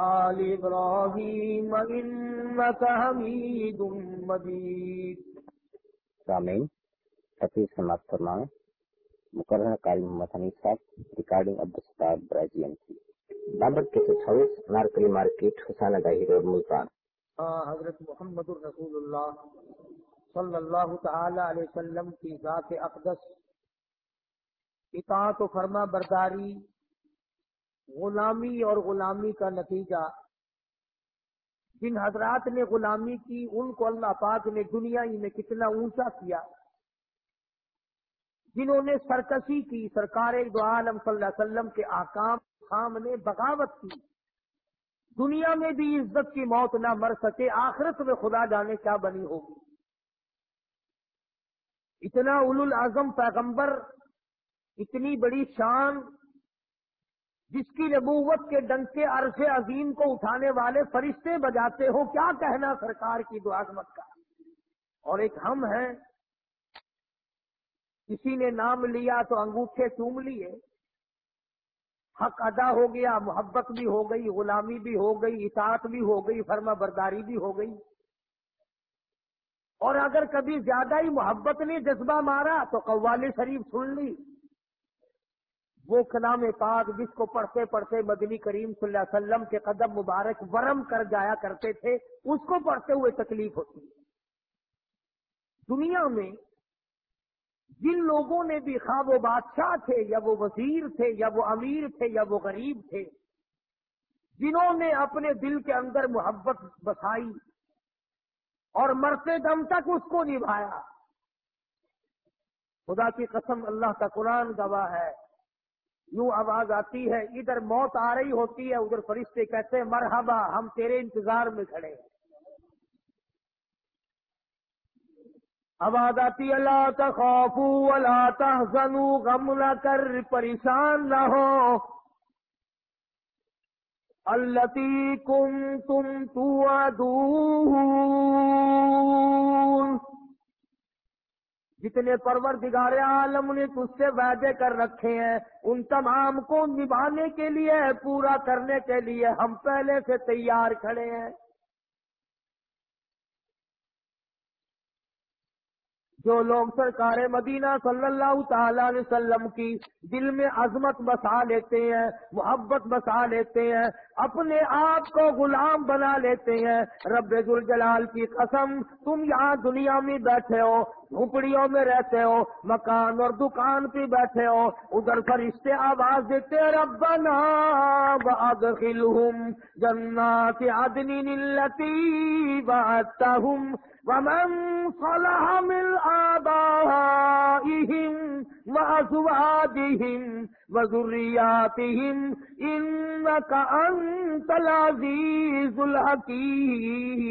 آل إبراهيم إنك حميد مجيد سامعین تفریح سماعت فرمائیں مقرر قاری محمد حنیف صاحب ریکارڈنگ عبدالستار براجی ایم سی بابر کے ہاؤس نارکلی مارکیٹ حسانہ گاہی روڈ ملتان۔ حضرت محمد الرسول اللہ صلی اللہ تعالی علیہ وسلم کی ذات اقدس۔ اطاعت و فرما برداری غلامی اور غلامی کا نتیجہ۔ جن حضرات نے غلامی کی، ان کو اللہ پاک نے دنیا ہی میں کتنا اونچا کیا۔ جنہوں نے سرکشی کی، سرکار دو عالم صلی اللہ علیہ وسلم کے آکام سامنے بغاوت کی۔ دنیا میں بھی عزت کی موت نہ مر سکے، آخرت میں خدا جانے کیا بنی ہوگی۔ اتنا اول العظم پیغمبر، اتنی بڑی شان جس کی نبوت کے ڈنکے عرش عظیم کو اٹھانے والے فرشتے بجاتے ہو، کیا کہنا سرکار کی عظمت کا؟ اور ایک ہم ہیں، کسی نے نام لیا تو انگوٹھے چوم لیے، حق ادا ہو گیا، محبت بھی ہو گئی، غلامی بھی ہو گئی، اطاعت بھی ہو گئی، فرما برداری بھی ہو گئی۔ اور اگر کبھی زیادہ ہی محبت نے جذبہ مارا تو قوالی شریف سن لی۔ وہ کلام پاک جس کو پڑھتے پڑھتے مدنی کریم صلی اللہ علیہ وسلم کے قدم مبارک ورم کر جایا کرتے تھے، اس کو پڑھتے ہوئے تکلیف ہوتی ہے۔ دنیا میں جن لوگوں نے بھی خواب وہ بادشاہ تھے، یا وہ وزیر تھے، یا وہ امیر تھے، یا وہ غریب تھے، جنہوں نے اپنے دل کے اندر محبت بسائی اور مرتے دم تک اس کو نبھایا۔ خدا کی قسم اللہ کا قرآن گواہ ہے۔ یوں آواز آتی ہے، ادھر موت آ رہی ہوتی ہے، ادھر فرشتے کہتے ہیں، مرحبا، ہم تیرے انتظار میں کھڑے ہیں۔ آواز آتی اللہ تخافو ولا تحزنوا، غم نہ کر، پریشان نہ ہو۔ التی کم تم تو جتنے پروردگار عالم نے تجھ سے وعدے کر رکھے ہیں، ان تمام کو نبھانے کے لیے، پورا کرنے کے لیے ہم پہلے سے تیار کھڑے ہیں۔ جو لوگ سرکار مدینہ صلی اللہ تعالی علیہ وسلم کی دل میں عظمت بسا لیتے ہیں، محبت بسا لیتے ہیں، اپنے آپ کو غلام بنا لیتے ہیں، رب الجلال کی قسم، تم یہاں دنیا میں بیٹھے ہو، جھونپڑیوں میں رہتے ہو، مکان اور دکان پہ بیٹھے ہو، ادھر فرشتے آواز دیتے ربنا وادخلہم جنات عدن التي وعدتهم ومن صلح من آبائهم وأزواجهم وذرياتهم إنك أنت العزيز الحكيم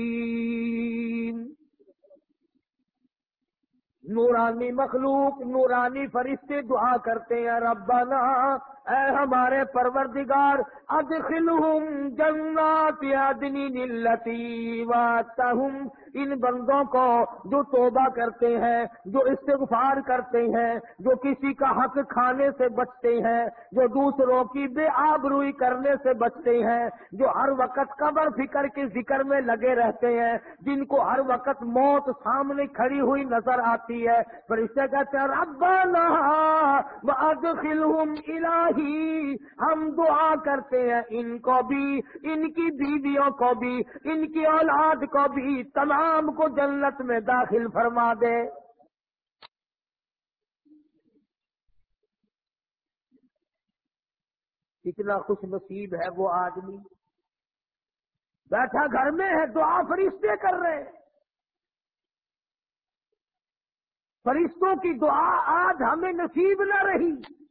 نورانی مخلوق، نورانی فرشتے دعا کرتے ہیں، ربنا، اے ہمارے پروردگار، ادخلہم جنات عدنی نلتی واتہم ان بندوں کو جو توبہ کرتے ہیں، جو استغفار کرتے ہیں، جو کسی کا حق کھانے سے بچتے ہیں، جو دوسروں کی بے آبروئی کرنے سے بچتے ہیں، جو ہر وقت قبر فکر کے ذکر میں لگے رہتے ہیں، جن کو ہر وقت موت سامنے کھڑی ہوئی نظر آتی ہے۔ پر اس سے کہتے ہیں، ربنا وادخلہم الہی۔ ہم دعا کرتے ہیں، ان کو بھی، ان کی بیویوں کو بھی، ان کی اولاد کو بھی، تمام کو جنت میں داخل فرما دے۔ کتنا خوش نصیب ہے وہ آدمی۔ بیٹھا گھر میں ہے، دعا فرشتے کر رہے۔ فرشتوں کی دعا آج ہمیں نصیب نہ رہی۔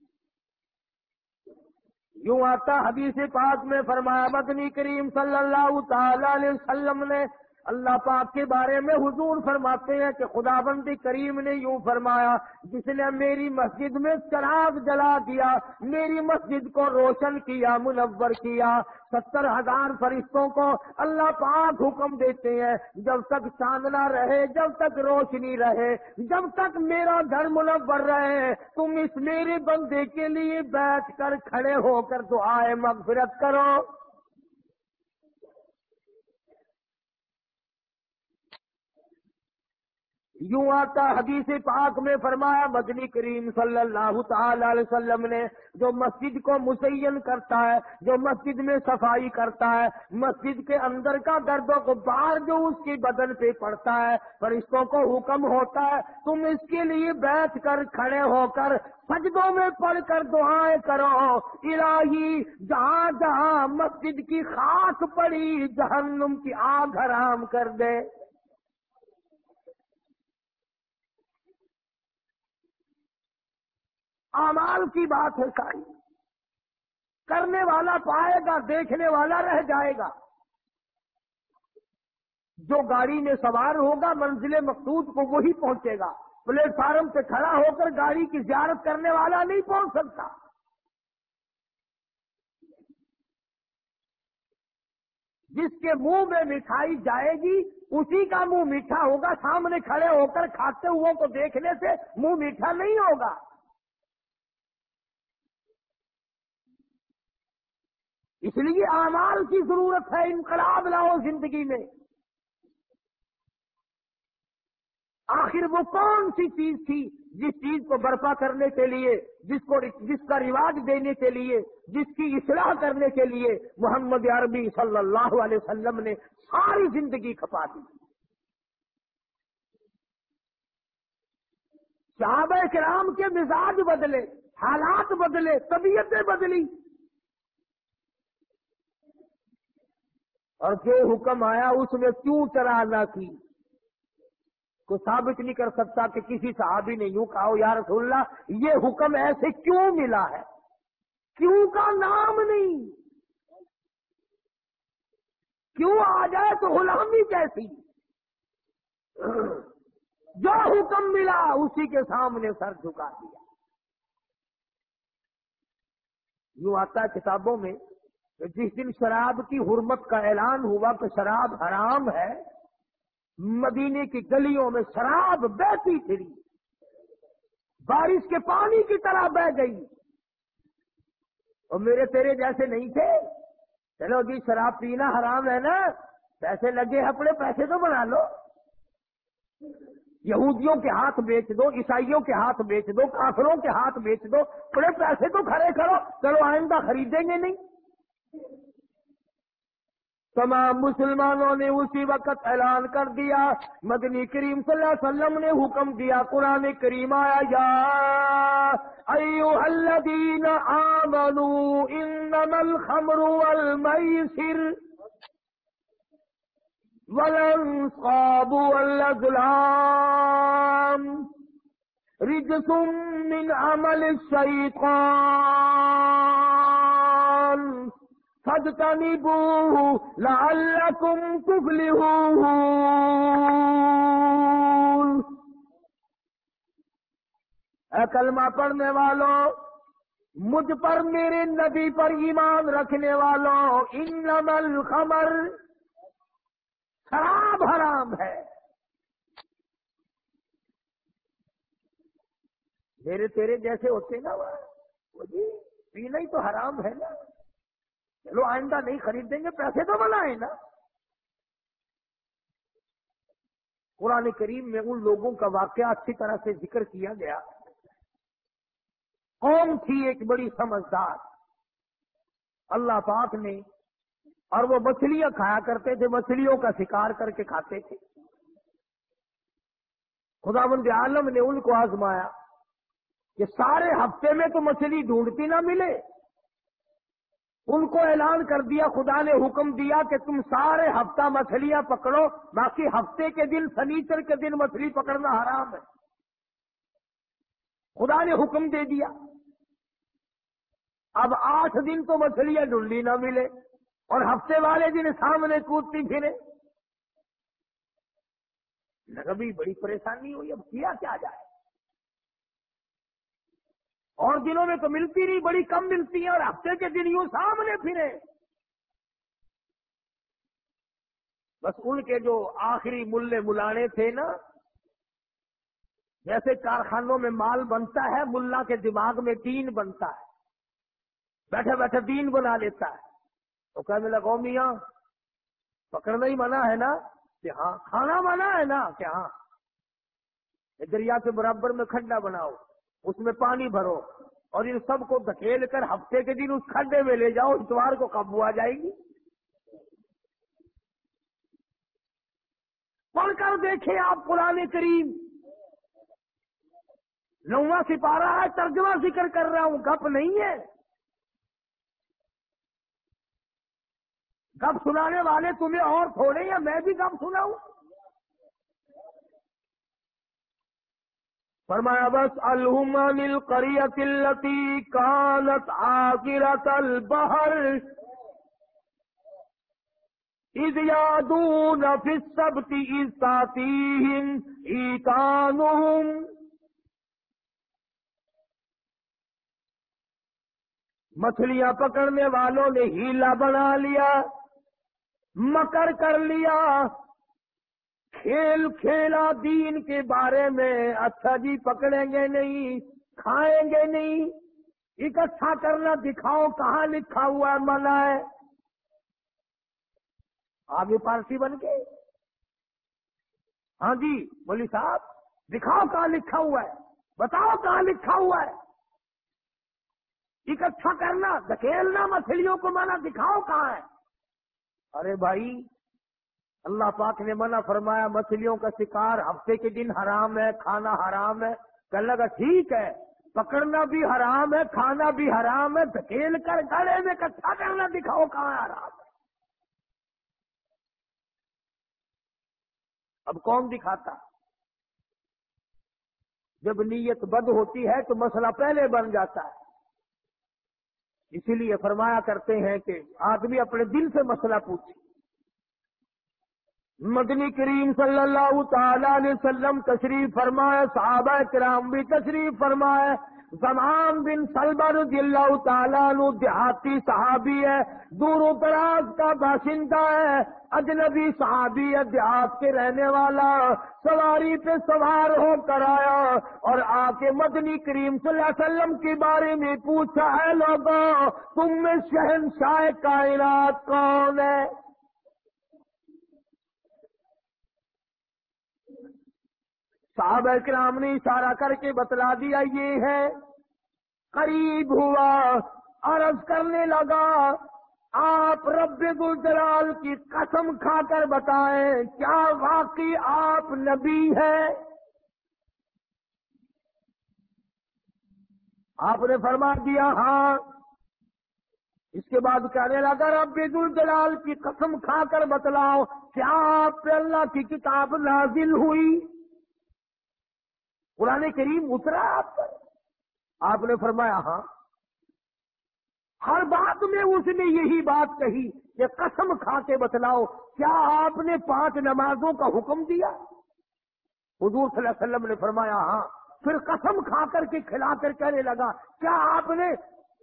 یوں آتا حدیث پاک میں فرمایا، مدنی کریم صلی اللہ تعالی علیہ وسلم نے اللہ پاک کے بارے میں حضور فرماتے ہیں کہ خدا بندی کریم نے یوں فرمایا، جس نے میری مسجد میں چراغ جلا دیا، میری مسجد کو روشن کیا، منور کیا، ستر ہزار فرشتوں کو اللہ پاک حکم دیتے ہیں، جب تک چاندنا رہے، جب تک روشنی رہے، جب تک میرا گھر منور رہے، تم اس میرے بندے کے لیے بیٹھ کر کھڑے ہو کر دعائیں مغفرت کرو۔ یوں آتا حدیث پاک میں فرمایا، مدنی کریم صلی اللہ تعالی علیہ وسلم نے جو مسجد کو مسین کرتا ہے، جو مسجد میں صفائی کرتا ہے، مسجد کے اندر کا درد و غبار جو اس کی بدن پہ پڑتا ہے، فرشتوں کو حکم ہوتا ہے، تم اس کے لیے بیٹھ کر کھڑے ہو کر سجدوں میں پڑھ کر دعائیں کرو۔ الہی، جہاں جہاں مسجد کی خاص پڑی، جہنم کی آگ حرام کر دے۔ امال کی بات ہے ساری۔ کرنے والا پائے گا، دیکھنے والا رہ جائے گا۔ جو گاڑی میں سوار ہوگا، منزل مقصود کو وہی پہنچے گا۔ پلیٹ فارم سے کھڑا ہو کر گاڑی کی زیارت کرنے والا نہیں پہنچ سکتا۔ جس کے منہ میں مٹھائی جائے گی، اسی کا منہ میٹھا ہوگا۔ سامنے کھڑے ہو کر کھاتے ہوئے کو دیکھنے سے منہ میٹھا نہیں ہوگا۔ اس لیے اعمال کی ضرورت ہے انقلاب لاؤ زندگی میں۔ آخر وہ کون سی چیز تھی جس چیز کو برپا کرنے کے لیے، جس کو جس کا رواج دینے کے لیے، جس کی اصلاح کرنے کے لیے محمد عربی صلی اللہ علیہ وسلم نے ساری زندگی کھپا دی۔ صحابہ کرام کے مزاج بدلے، حالات بدلے، طبیعتیں بدلی۔ اور جو حکم آیا اس میں کیوں نہ کی؟ کو ثابت نہیں کر سکتا کہ کسی صحابی نے یوں کہا یا رسول اللہ، یہ حکم ایسے کیوں ملا ہے؟ کیوں کا نام نہیں؟ کیوں آ جائے تو غلامی کیسی؟ جو حکم ملا اسی کے سامنے سر جھکا دیا۔ یوں آتا ہے کتابوں میں جس دن شراب کی حرمت کا اعلان ہوا کہ شراب حرام ہے، مدینے کی گلیوں میں شراب بہتی پھری۔ بارش کے پانی کی طرح بہ گئی۔ اور میرے تیرے جیسے نہیں تھے؟ چلو جی شراب پینا حرام ہے نا، پیسے لگے اپنے، پیسے تو بنا لو۔ یہودیوں کے ہاتھ بیچ دو، عیسائیوں کے ہاتھ بیچ دو، کافروں کے ہاتھ بیچ دو تھوڑے پیسے تو کھڑے کرو۔ چلو آئندہ خریدیں گے نہیں۔ تمام مسلمانوں نے اسی وقت اعلان کر دیا، مدنی کریم صلی اللہ علیہ وسلم نے حکم دیا، قرآن کریم آیا، یا ایوہ الذین آمنوا انما الخمر والمیسر والانصاب والازلام رجس من عمل الشیطان. فاجتنبوه لعلكم تفلحون۔ اے کلمہ پڑھنے والوں مجھ پر میرے نبی پر ایمان رکھنے والوں انما الخمر شراب حرام ہے۔ میرے تیرے جیسے ہوتے نا وہ جی پینا ہی تو حرام ہے نا۔ چلو آئندہ نہیں خرید دیں گے، پیسے تو بنائیں نا۔ قرآن کریم میں ان لوگوں کا واقعہ اچھی طرح سے ذکر کیا گیا۔ قوم تھی ایک بڑی سمجھدار؟ اللہ پاک نے۔ اور وہ مچھلیاں کھایا کرتے تھے، مچھلیوں کا شکار کر کے کھاتے تھے۔ خدا بند عالم نے ان کو آزمایا کہ سارے ہفتے میں تو مچھلی ڈھونڈتی نہ ملے۔ ان کو اعلان کر دیا، خدا نے حکم دیا کہ تم سارے ہفتہ مچھلیاں پکڑو، باقی ہفتے کے دن، سنیچر کے دن مچھلی پکڑنا حرام ہے۔ خدا نے حکم دے دیا۔ اب آٹھ دن تو مچھلیاں ڈھونڈی نہ ملے اور ہفتے والے دن سامنے کودتی پھرے۔ کبھی بڑی پریشانی ہوئی، اب کیا کیا جائے؟ اور دنوں میں تو ملتی نہیں بڑی کم ملتی ہیں اور ہفتے کے دن یوں سامنے پھرے۔ بس ان کے جو آخری ملے ملانے تھے نا، جیسے کارخانوں میں مال بنتا ہے، ملا کے دماغ میں دین بنتا ہے۔ بیٹھے بیٹھے دین بنا لیتا ہے۔ تو کہنے لگا میاں، پکڑنا ہی منع ہے نا کہ ہاں کھانا منع ہے نا کہ ہاں دریا کے برابر میں کھڈا بناؤ۔ اس میں پانی بھرو اور ان سب کو دھکیل کر ہفتے کے دن اس کھڈے میں لے جاؤ، اتوار کو قابو آ جائے گی۔ پڑھ کر دیکھیں آپ پرانے کریم۔ نواں سپارہ ہے، ترجمہ ذکر کر رہا ہوں، گپ نہیں ہے۔ گپ سنانے والے تمہیں اور تھوڑے یا میں بھی گپ سناؤں۔ فرمایا بس الحمن القریت التی کانت آگرت البحر اذ یادون فی السبت اذ تاتیہم ایتانہم مچھلیاں پکڑنے والوں نے ہیلا بنا لیا، مکر کر لیا کھیل کھیلا دین کے بارے میں اچھا جی پکڑیں گے نہیں، کھائیں گے نہیں۔ اکٹھا کرنا دکھاؤ کہاں لکھا ہوا ہے منع ہے۔ آگے پارسی بن کے۔ ہاں جی بولی صاحب، دکھاؤ کہاں لکھا ہوا ہے۔ بتاؤ کہاں لکھا ہوا ہے۔ اکٹھا کرنا دکیلنا مچھلیوں کو منع دکھاؤ کہاں ہے۔ ارے بھائی اللہ پاک نے منع فرمایا، مچھلیوں کا شکار ہفتے کے دن حرام ہے، کھانا حرام ہے کہ لگا، ٹھیک ہے، پکڑنا بھی حرام ہے، کھانا بھی حرام ہے، دھکیل کر گڑے میں کٹھا کرنا دکھاؤ کہاں حرام ہے۔ اب کون دکھاتا۔ جب نیت بد ہوتی ہے تو مسئلہ پہلے بن جاتا ہے۔ اسی لیے فرمایا کرتے ہیں کہ آدمی اپنے دل سے مسئلہ پوچھے۔ مدنی کریم صلی اللہ تعالی علیہ وسلم تشریف فرمائے، صحابہ کرام بھی تشریف فرمائے۔ زمان بن سلبر رضی اللہ تعالیٰ عنہ دیہاتی صحابی ہے، دور و دراز کا باشندہ ہے۔ اجنبی صحابی ہے، دیہات کے رہنے والا۔ سواری پہ سوار ہو کر آیا اور آ کے مدنی کریم صلی اللہ علیہ وسلم کے بارے میں پوچھا ہے لوگوں، تم میں شہنشاہ کائنات کون ہے؟ صاحب کرام نے اشارہ کر کے بتلا دیا یہ ہے، قریب ہوا، عرض کرنے لگا، آپ رب گلجلال کی قسم کھا کر بتائیں، کیا واقعی آپ نبی ہے آپ نے فرما دیا ہاں۔ اس کے بعد کہنے لگا، رب الجلال کی قسم کھا کر بتلاؤ، کیا آپ پہ اللہ کی کتاب نازل ہوئی؟ قرآن کریم اترا آپ پر۔ آپ نے فرمایا ہاں۔ ہر بات میں اس نے یہی بات کہی کہ قسم کھا کے بتلاؤ، کیا آپ نے پانچ نمازوں کا حکم دیا؟ حضور صلی اللہ علیہ وسلم نے فرمایا ہاں۔ پھر قسم کھا کر کے کھلا کر کہنے لگا، کیا آپ نے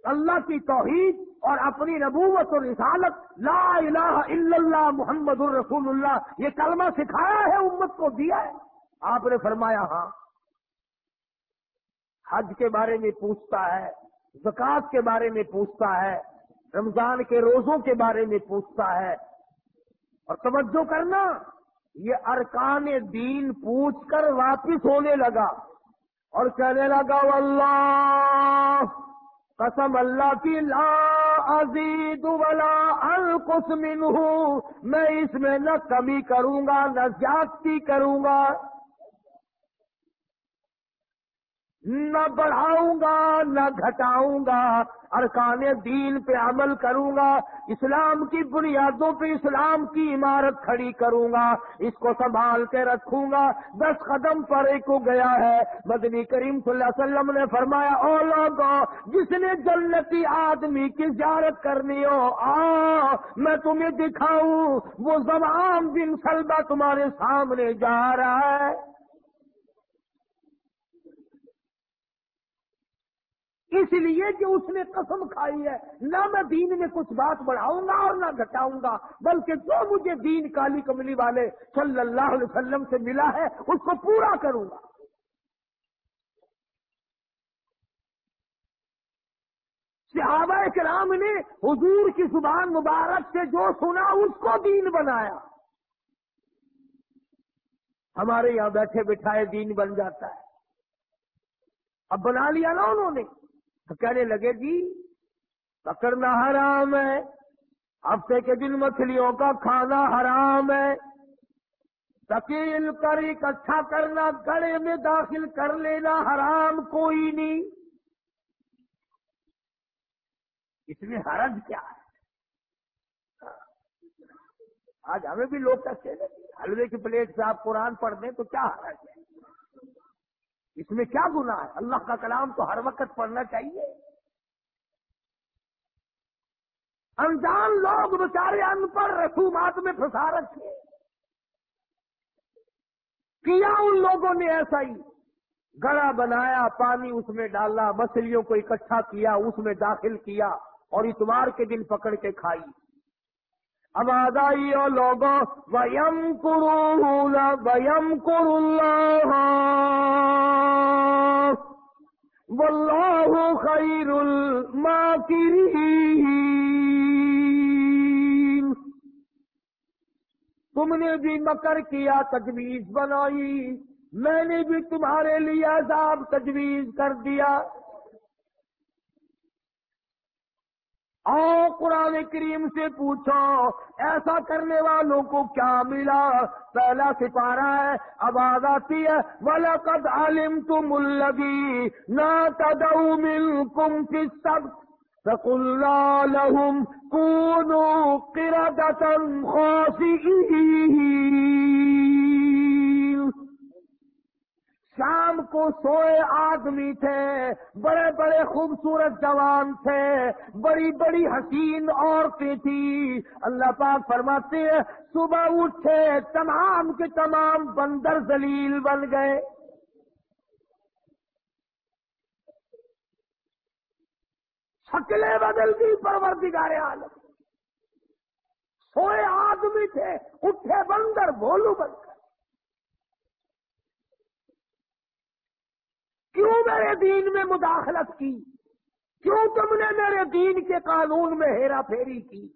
اللہ کی توحید اور اپنی نبوت اور رسالت، لا الہ الا اللہ محمد الرسول اللہ، یہ کلمہ سکھایا ہے، امت کو دیا ہے؟ آپ نے فرمایا ہاں۔ حج کے بارے میں پوچھتا ہے زکات کے بارے میں پوچھتا ہے، رمضان کے روزوں کے بارے میں پوچھتا ہے۔ اور توجہ کرنا، یہ ارکان دین پوچھ کر واپس ہونے لگا۔ اور کہنے لگا اللہ قسم اللہ کی، لا عزید ولا القس منہ، میں اس میں نہ کمی کروں گا، نہ زیادتی کروں گا۔ نہ بڑھاؤں گا، نہ گھٹاؤں گا، ارکان دین پہ عمل کروں گا، اسلام کی بنیادوں پہ اسلام کی عمارت کھڑی کروں گا، اس کو سنبھال کے رکھوں گا، دس قدم پر ایک گیا ہے۔ مدنی کریم صلی اللہ علیہ وسلم نے فرمایا، او لوگوں جس نے جنتی آدمی کی زیارت کرنی ہو، آ، میں تمہیں دکھاؤں، وہ زبان بن سلبا تمہارے سامنے جا رہا ہے۔ اس لیے کہ اس نے قسم کھائی ہے، نہ میں دین میں کچھ بات بڑھاؤں گا اور نہ گھٹاؤں گا، بلکہ جو مجھے دین کالی کملی والے صلی اللہ علیہ وسلم سے ملا ہے، اس کو پورا کروں گا۔ صحابہ کرام نے حضور کی زبان مبارک سے جو سنا، اس کو دین بنایا۔ ہمارے یہاں بیٹھے بٹھائے دین بن جاتا ہے۔ اب بنا لیا نا انہوں نے۔ تو کہنے لگے جی پکڑنا حرام ہے، ہفتے کے دن مچھلیوں کا کھانا حرام ہے، تکیل کر، اکٹھا کرنا گڑے میں داخل کر لینا حرام کوئی نہیں۔ اس میں حرج کیا ہے؟ آج ہمیں بھی لوگ کہتے ہیں حلوے کی پلیٹ سے آپ قرآن پڑھ دیں تو کیا حرج ہے؟ اس میں کیا گناہ ہے؟ اللہ کا کلام تو ہر وقت پڑھنا چاہیے۔ انجان لوگ بچارے ان پڑھ رسومات میں پھنسا رکھے۔ کیا ان لوگوں نے ایسا ہی گڑا بنایا، پانی اس میں ڈالا، مچھلیوں کو اکٹھا کیا، اس میں داخل کیا اور اتوار کے دن پکڑ کے کھائی۔ اب آدائی اور لوگوں ویم کرو ویم اللہ واللہ خیر الماکرین۔ تم نے بھی مکر کیا تجویز بنائی، میں نے بھی تمہارے لیے عذاب تجویز کر دیا۔ آؤ قرآن کریم سے پوچھو، ایسا کرنے والوں کو کیا ملا؟ پہلا سپارہ ہے آواز آتی ہے والا قد عالم تم الگی نہ تدو مل کم سب سکلا لہم کونو قردتن خاصی شام کو سوئے آدمی تھے، بڑے بڑے خوبصورت جوان تھے، بڑی بڑی حسین عورتیں تھی۔ اللہ پاک فرماتے ہیں، صبح اٹھے، تمام کے تمام بندر زلیل بن گئے۔ شکلیں بدل گئی پرور عالم۔ سوئے آدمی تھے، اٹھے بندر بولو بن گئے کیوں میرے دین میں مداخلت کی؟ کیوں تم نے میرے دین کے قانون میں ہیرا پھیری کی؟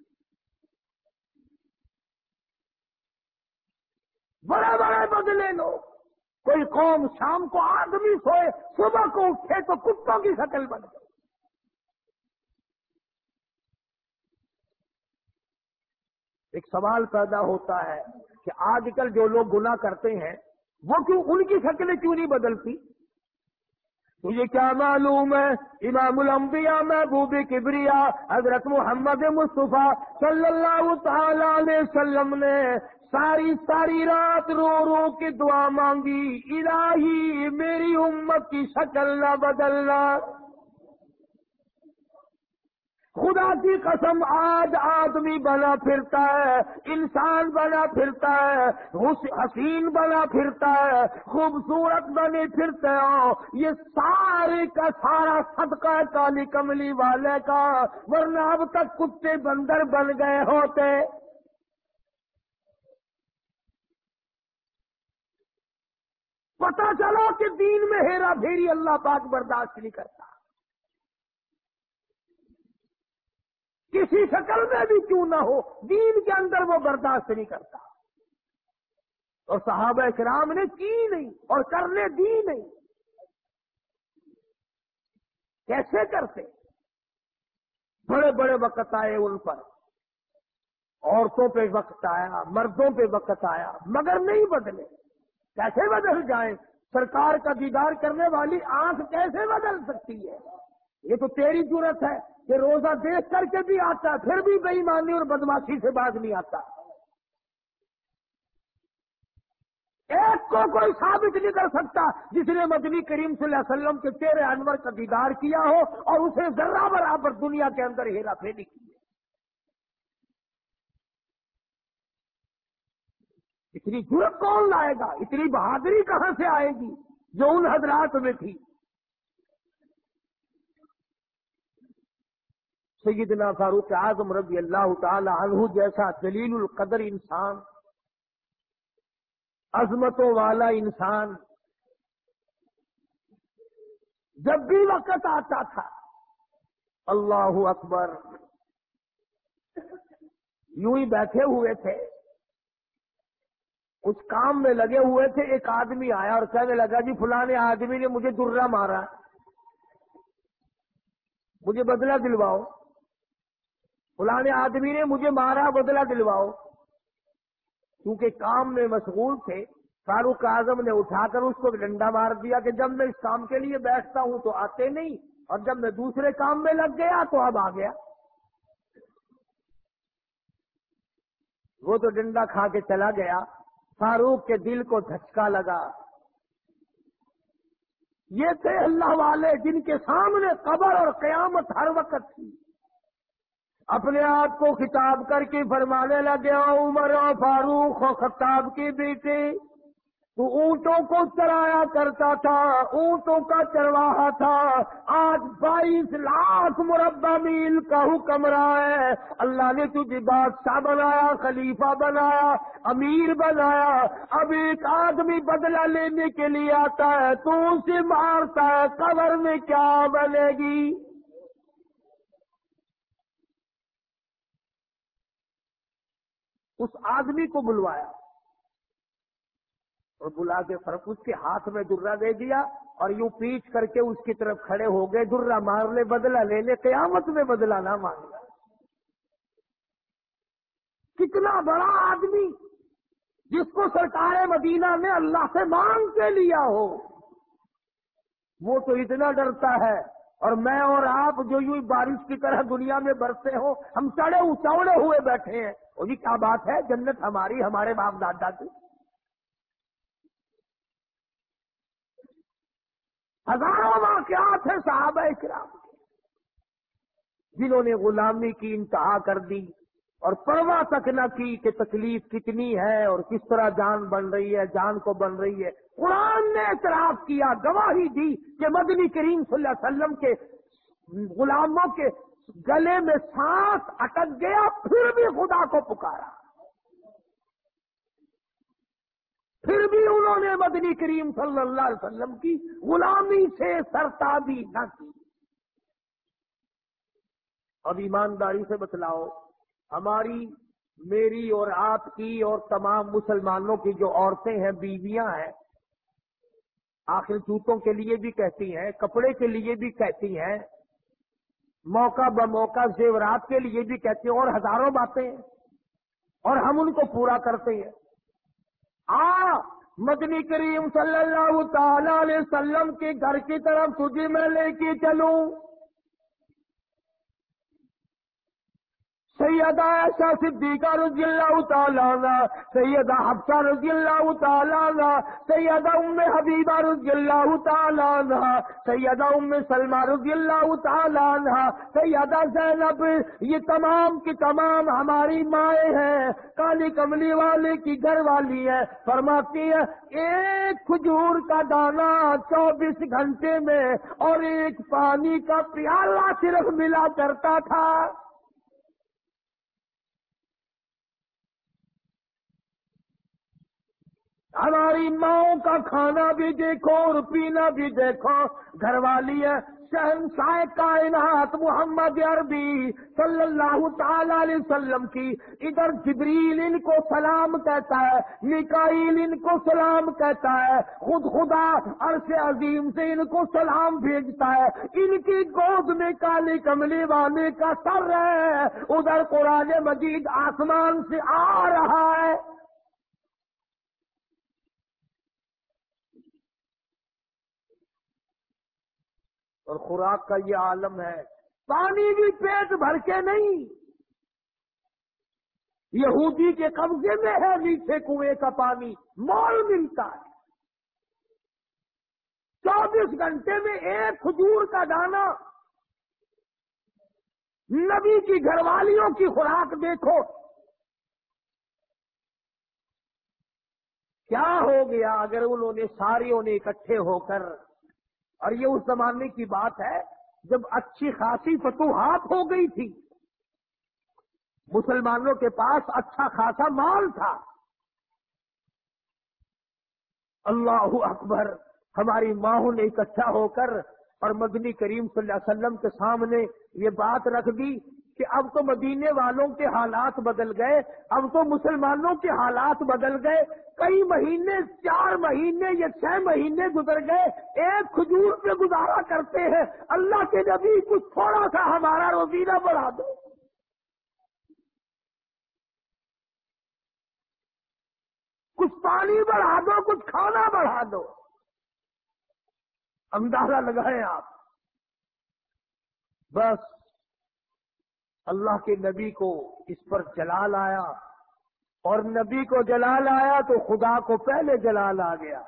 بڑے بڑے بدلے لوگ، کوئی قوم شام کو آدمی سوئے، صبح کو اٹھے تو کتوں کی شکل بن گئی؟ ایک سوال پیدا ہوتا ہے کہ آج کل جو لوگ گنا کرتے ہیں، وہ کیوں ان کی شکلیں کیوں نہیں بدلتی؟ مجھے کیا معلوم ہے؟ امام الانبیاء محبوب کبریا حضرت محمد مصطفیٰ صلی اللہ تعالی علیہ وسلم نے ساری ساری رات رو رو کے دعا مانگی، الہی میری امت کی شکل نہ بدلنا خدا کی قسم آج آدمی بنا پھرتا ہے، انسان بنا پھرتا ہے حسین بنا پھرتا ہے، خوبصورت بنے پھرتے ہو یہ سارے کا سارا صدقہ کالی کملی والے کا، ورنہ اب تک کتے بندر بن گئے ہوتے۔ پتا چلو کہ دین میں ہیرا پھیری اللہ پاک برداشت نہیں کرتا۔ کسی شکل میں بھی کیوں نہ ہو، دین کے اندر وہ برداشت نہیں کرتا۔ اور صحابہ کرام نے کی نہیں اور کرنے دی نہیں۔ کیسے کرتے؟ بڑے بڑے وقت آئے ان پر۔ عورتوں پہ وقت آیا، مردوں پہ وقت آیا، مگر نہیں بدلے۔ کیسے بدل جائیں؟ سرکار کا دیدار کرنے والی آنکھ کیسے بدل سکتی ہے؟ یہ تو تیری ضرورت ہے۔ کہ روزہ دیکھ کر کے بھی آتا ہے، پھر بھی بےمانی اور بدماشی سے باز نہیں آتا۔ ایک کو کوئی ثابت نہیں کر سکتا جس نے مدنی کریم صلی اللہ علیہ وسلم کے چہرے انور کا دیدار کیا ہو اور اسے ذرا برابر دنیا کے اندر ہیرا پھیری کی ہے اتنی جرت کون لائے گا؟ اتنی بہادری کہاں سے آئے گی جو ان حضرات میں تھی؟ سیدنا فاروق اعظم رضی اللہ تعالی عنہ جیسا جلیل القدر انسان، عظمتوں والا انسان، جب بھی وقت آتا تھا، اللہ اکبر، یوں ہی بیٹھے ہوئے تھے، اس کام میں لگے ہوئے تھے، ایک آدمی آیا اور کہنے لگا جی فلانے آدمی نے مجھے درا مارا، مجھے بدلہ دلواؤ فلانے آدمی نے مجھے مارا، بدلہ دلواؤ۔ کیونکہ کام میں مشغول تھے، فاروق اعظم نے اٹھا کر اس کو ڈنڈا مار دیا کہ جب میں اس کام کے لیے بیٹھتا ہوں تو آتے نہیں، اور جب میں دوسرے کام میں لگ گیا تو اب آ گیا۔ وہ تو ڈنڈا کھا کے چلا گیا۔ فاروق کے دل کو دھچکا لگا۔ یہ تھے اللہ والے جن کے سامنے قبر اور قیامت ہر وقت تھی۔ اپنے آپ کو خطاب کر کے فرمانے لگے عمر و فاروق و خطاب کی بیٹی، تو اونٹوں کو چرایا کرتا تھا، اونٹوں کا چرواہا تھا، آج بائیس لاکھ مربع میل کا حکم رہا ہے۔ اللہ نے تجھے بادشاہ بنایا، خلیفہ بنایا، امیر بنایا۔ اب ایک آدمی بدلہ لینے کے لیے آتا ہے، تو اسے مارتا ہے، قبر میں کیا بنے گی؟ اس آدمی کو بلوایا اور بلا کے فرق اس کے ہاتھ میں درا دے دیا اور یوں پیچھ کر کے اس کی طرف کھڑے ہو گئے درا مار لے بدلا لے لے، قیامت میں بدلا نہ مانگا کتنا بڑا آدمی جس کو سرکار مدینہ نے اللہ سے مانگ کے لیا ہو، وہ تو اتنا ڈرتا ہے۔ اور میں اور آپ جو یوں بارش کی طرح دنیا میں برسے ہوں ہم سڑے چوڑے ہوئے بیٹھے ہیں۔ وہ بھی کیا بات ہے؟ جنت ہماری، ہمارے باپ دادا کی۔ ہزاروں واقعات ہیں صحابہ کرام جنہوں نے غلامی کی انتہا کر دی۔ اور پرواہ تک نہ کی کہ تکلیف کتنی ہے اور کس طرح جان بن رہی ہے، جان کو بن رہی ہے۔ قرآن نے اعتراف کیا، گواہی دی کہ مدنی کریم صلی اللہ علیہ وسلم کے غلاموں کے گلے میں سانس اٹک گیا، پھر بھی خدا کو پکارا۔ پھر بھی انہوں نے مدنی کریم صلی اللہ علیہ وسلم کی غلامی سے سرتابی نہ کی۔ اب ایمانداری سے بتلاؤ ہماری، میری اور آپ کی اور تمام مسلمانوں کی جو عورتیں ہیں، بیویاں ہیں، آخر جوتوں کے لیے بھی کہتی ہیں، کپڑے کے لیے بھی کہتی ہیں، موقع بموقع زیورات کے لیے بھی کہتے ہیں، اور ہزاروں باتیں ہیں، اور ہم ان کو پورا کرتے ہیں۔ آ، مدنی کریم صلی اللہ تعالی علیہ وسلم کے گھر کی طرف تجھے میں لے کے چلوں۔ سیدہ عائشہ صدیقہ رضی اللہ تعالیٰ عنہ، سیدہ حفصہ رضی اللہ تعالیٰ عنہ، سیدہ ام حبیبہ رضی اللہ تعالیٰ عنہ، سیدہ ام سلمہ رضی اللہ تعالیٰ عنہ، سیدہ زینب، یہ تمام کی تمام ہماری مائیں ہیں، کالی کملی والے کی گھر والی ہے فرماتی ہے ایک کھجور کا دانا چوبیس گھنٹے میں اور ایک پانی کا پیالہ صرف ملا کرتا تھا۔ ہماری ماؤں کا کھانا بھی دیکھو، اور پینا بھی دیکھو۔ گھر والی ہے، شہنشاہ کائنات محمد عربی صلی اللہ تعالی علیہ وسلم کی۔ ادھر جبریل ان کو سلام کہتا ہے نکائیل ان کو سلام کہتا ہے۔ خود خدا عرش عظیم سے ان کو سلام بھیجتا ہے۔ ان کی گود میں کالی کملی والے کا سر ہے۔ ادھر قرآن مجید آسمان سے آ رہا ہے۔ اور خوراک کا یہ عالم ہے۔ پانی بھی پیٹ بھر کے نہیں۔ یہودی کے قبضے میں ہے میٹھے کنویں کا پانی مول ملتا ہے۔ چوبیس گھنٹے میں ایک کھجور کا دانا نبی کی گھر والیوں کی خوراک دیکھو۔ کیا ہو گیا اگر انہوں نے ساریوں نے اکٹھے ہو کر اور یہ اس زمانے کی بات ہے جب اچھی خاصی فتوحات ہو گئی تھی۔ مسلمانوں کے پاس اچھا خاصا مال تھا۔ اللہ اکبر، ہماری ماہوں نے اکٹھا ہو کر اور مدنی کریم صلی اللہ علیہ وسلم کے سامنے یہ بات رکھ دی کہ اب تو مدینے والوں کے حالات بدل گئے، اب تو مسلمانوں کے حالات بدل گئے۔ کئی مہینے، چار مہینے یا چھ مہینے گزر گئے، ایک کھجور پہ گزارا کرتے ہیں۔ اللہ کے نبی کچھ تھوڑا سا ہمارا روزینہ بڑھا دو۔ کچھ پانی بڑھا دو، کچھ کھانا بڑھا دو۔ اندازہ لگائیں آپ۔ بس۔ اللہ کے نبی کو اس پر جلال آیا اور نبی کو جلال آیا تو خدا کو پہلے جلال آ گیا۔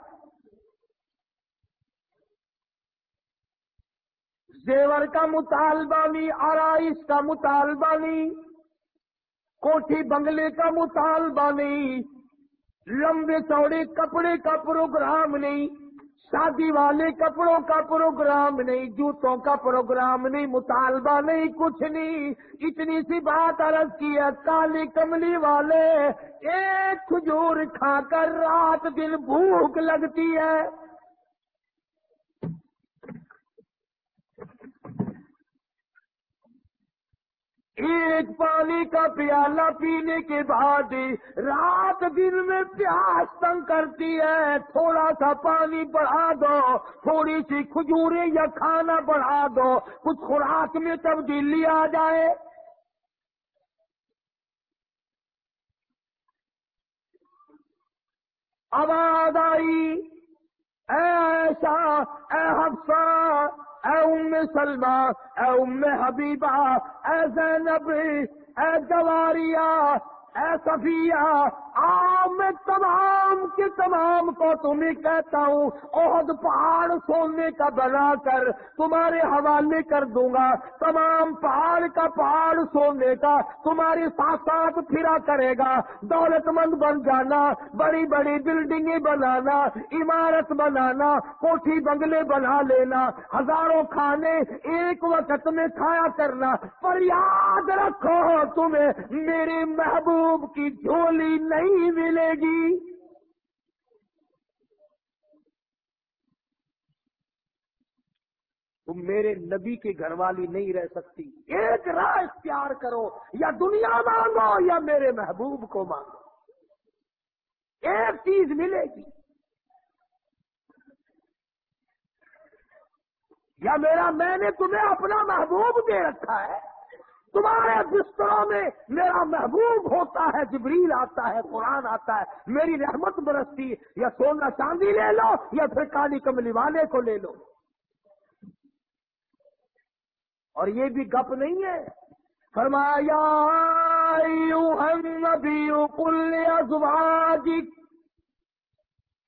زیور کا مطالبہ نہیں آرائش کا مطالبہ نہیں کوٹھی بنگلے کا مطالبہ نہیں، لمبے چوڑے کپڑے کا پروگرام نہیں۔ شادی والے کپڑوں کا پروگرام نہیں، جوتوں کا پروگرام نہیں، مطالبہ نہیں، کچھ نہیں۔ اتنی سی بات عرض کی ہے، کالی کملی والے، ایک کھجور کھا کر رات دن بھوک لگتی ہے۔ ایک پانی کا پیالہ پینے کے بعد رات دن میں پیاس تنگ کرتی ہے۔ تھوڑا سا پانی بڑھا دو، تھوڑی سی کھجورے یا کھانا بڑھا دو، کچھ خوراک میں تبدیلی آ جائے۔ آواز آئی۔ ایسا اے حفصہ أم سلمى أم حبيبة أزنبي الدوارية اے زینب اے میں تمام کے تمام کو تمہیں کہتا ہوں۔ عہد پہاڑ سونے کا بنا کر تمہارے حوالے کر دوں گا۔ تمام پہاڑ کا پہاڑ سونے کا تمہارے ساتھ ساتھ پھرا کرے گا۔ دولت مند بن جانا، بڑی بڑی بلڈنگیں بنانا، عمارت بنانا، کوٹھی بنگلے بنا لینا، ہزاروں کھانے ایک وقت میں کھایا کرنا۔ پر یاد رکھو تمہیں، میرے محبوب کی جھولی نہیں ملے گی۔ تم میرے نبی کے گھر والی نہیں رہ سکتی۔ ایک راہ اختیار کرو، یا دنیا مانگو یا میرے محبوب کو مانگو۔ ایک چیز ملے گی۔ یا میرا، میں نے تمہیں اپنا محبوب دے رکھا ہے۔ تمہارے بستروں میں میرا محبوب ہوتا ہے، جبریل آتا ہے، قرآن آتا ہے، میری رحمت برستی، یا سونا چاندی لے لو، یا پھر کالی کملی والے کو لے لو۔ اور یہ بھی گپ نہیں ہے۔ فرمایا کل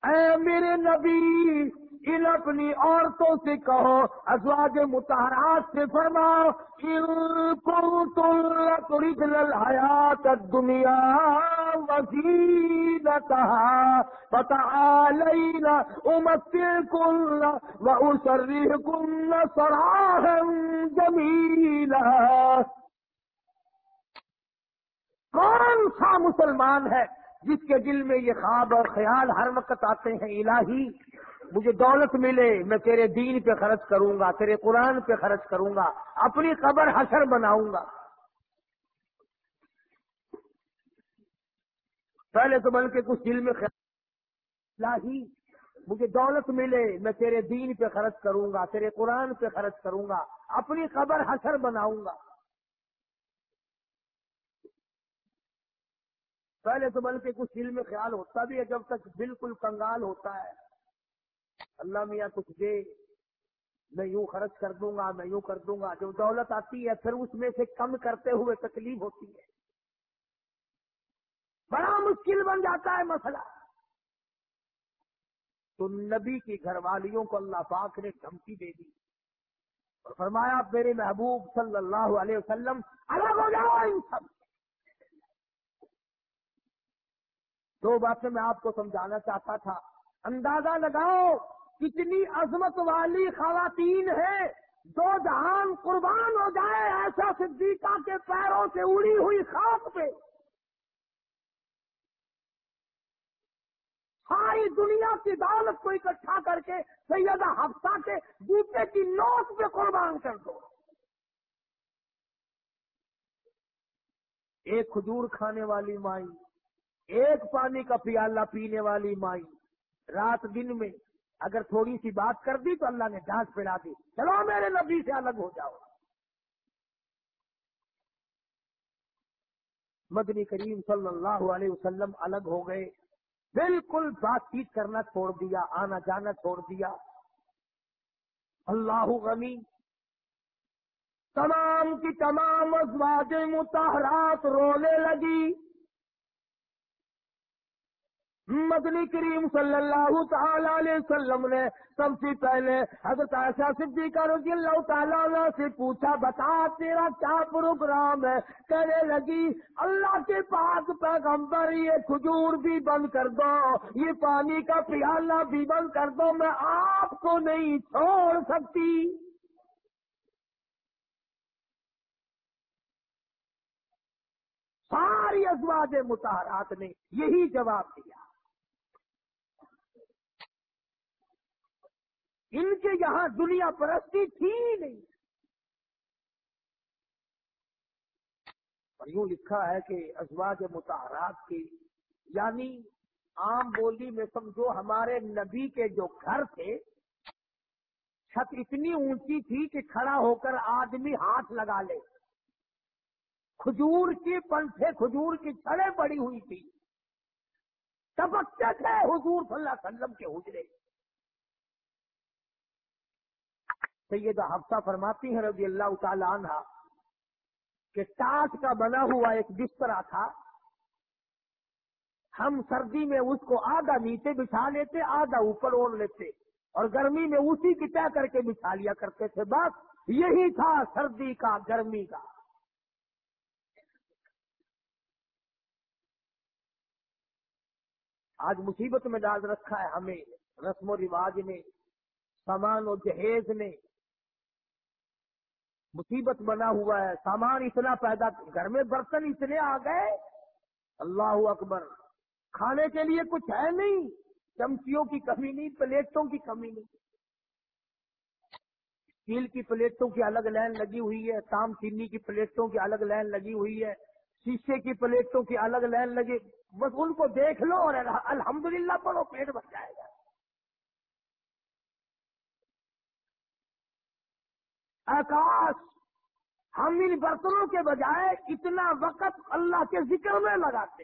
اے میرے نبی ان اپنی عورتوں سے کہو، ازواج متحرات سے فرماؤ تم حیات دنیا وزیر کہا پتا لینا امتر کل و اسری کل سراہ جمیلا۔ کون سا مسلمان ہے جس کے دل میں یہ خواب اور خیال ہر وقت آتے ہیں، الہی؟ مجھے دولت ملے، میں تیرے دین پہ خرچ کروں گا، تیرے قرآن پہ خرچ کروں گا، اپنی قبر حشر بناؤں گا۔ پہلے تو بلکہ کچھ دل میں لاہی مجھے دولت ملے، میں تیرے دین پہ خرچ کروں گا، تیرے قرآن پہ خرچ کروں گا، اپنی قبر حشر بناؤں گا۔ پہلے تو بلکہ کچھ دل میں خیال ہوتا بھی ہے، جب تک بالکل کنگال ہوتا ہے۔ اللہ میاں کچھ دے میں یوں خرچ کر دوں گا، میں یوں کر دوں گا جب دولت آتی ہے، پھر اس میں سے کم کرتے ہوئے تکلیف ہوتی ہے۔ بڑا مشکل بن جاتا ہے مسئلہ۔ تو نبی کی گھر والیوں کو اللہ پاک نے دھمکی دے دی۔ اور فرمایا، میرے محبوب صلی اللہ علیہ وسلم، الگ ہو جاؤ ان سب۔ دو باتیں میں آپ کو سمجھانا چاہتا تھا۔ اندازہ لگاؤ۔ کتنی عظمت والی خواتین ہیں، دو جہان قربان ہو جائے ایسا صدیقہ کے پیروں سے اڑی ہوئی خاک پہ۔ ساری دنیا کی دولت کو اکٹھا کر کے سیدہ ہفتہ کے جوتے کی نوٹ پہ قربان کر دو۔ ایک کھجور کھانے والی مائی، ایک پانی کا پیالہ پینے والی مائی، رات دن میں اگر تھوڑی سی بات کر دی تو اللہ نے ڈانس پھیلا دی۔ چلو میرے نبی سے الگ ہو جاؤ۔ مدنی کریم صلی اللہ علیہ وسلم الگ ہو گئے۔ بالکل بات چیت کرنا چھوڑ دیا، آنا جانا چھوڑ دیا۔ اللہ غنی۔ تمام کی تمام ازواج متحرات رونے لگی۔ مدنی کریم صلی اللہ تعالی علیہ وسلم نے سب سے پہلے حضرت عائشہ صدیقہ رضی اللہ تعالیٰ سے پوچھا، بتا تیرا کیا پروگرام ہے؟ کہنے لگی، اللہ کے پاس پیغمبر، یہ کھجور بھی بند کر دو، یہ پانی کا پیالہ بھی بند کر دو، میں آپ کو نہیں چھوڑ سکتی۔ ساری ازواج متحرات نے یہی جواب دیا۔ ان کے یہاں دنیا پرستی تھی نہیں۔ اور یوں لکھا ہے کہ ازواج متحرات کی یعنی عام بولی میں سمجھو ہمارے نبی کے جو گھر تھے، چھت اتنی اونچی تھی کہ کھڑا ہو کر آدمی ہاتھ لگا لے۔ کھجور کی پنکھے کھجور کی چھڑے پڑی ہوئی تھی۔ تبکتے تھے حضور صلی اللہ علیہ وسلم کے حجرے۔ سیدہ حفصہ فرماتی ہیں رضی اللہ تعالی عنہ کہ ٹاٹ کا بنا ہوا ایک بسترا تھا۔ ہم سردی میں اس کو آدھا نیچے بچھا لیتے، آدھا اوپر اوڑھ لیتے اور گرمی میں اسی کی طے کر کے بچھا لیا کرتے تھے۔ بس یہی تھا سردی کا، گرمی کا۔ آج مصیبت میں ڈال رکھا ہے ہمیں، رسم و رواج نے سامان و جہیز نے مصیبت بنا ہوا ہے، سامان اتنا پیدا، گھر میں برتن اتنے آ گئے۔ اللہ اکبر۔ کھانے کے لیے کچھ ہے نہیں، چمچیوں کی کمی نہیں، پلیٹوں کی کمی نہیں۔ اسٹیل کی پلیٹوں کی الگ لائن لگی ہوئی ہے، تام چینی کی پلیٹوں کی الگ لائن لگی ہوئی ہے، شیشے کی پلیٹوں کی الگ لائن لگی۔ بس ان کو دیکھ لو اور الحمدللہ پڑھو، پیٹ بچ جائے گا۔ آکاش، ہم ان برتنوں کے بجائے اتنا وقت اللہ کے ذکر میں لگاتے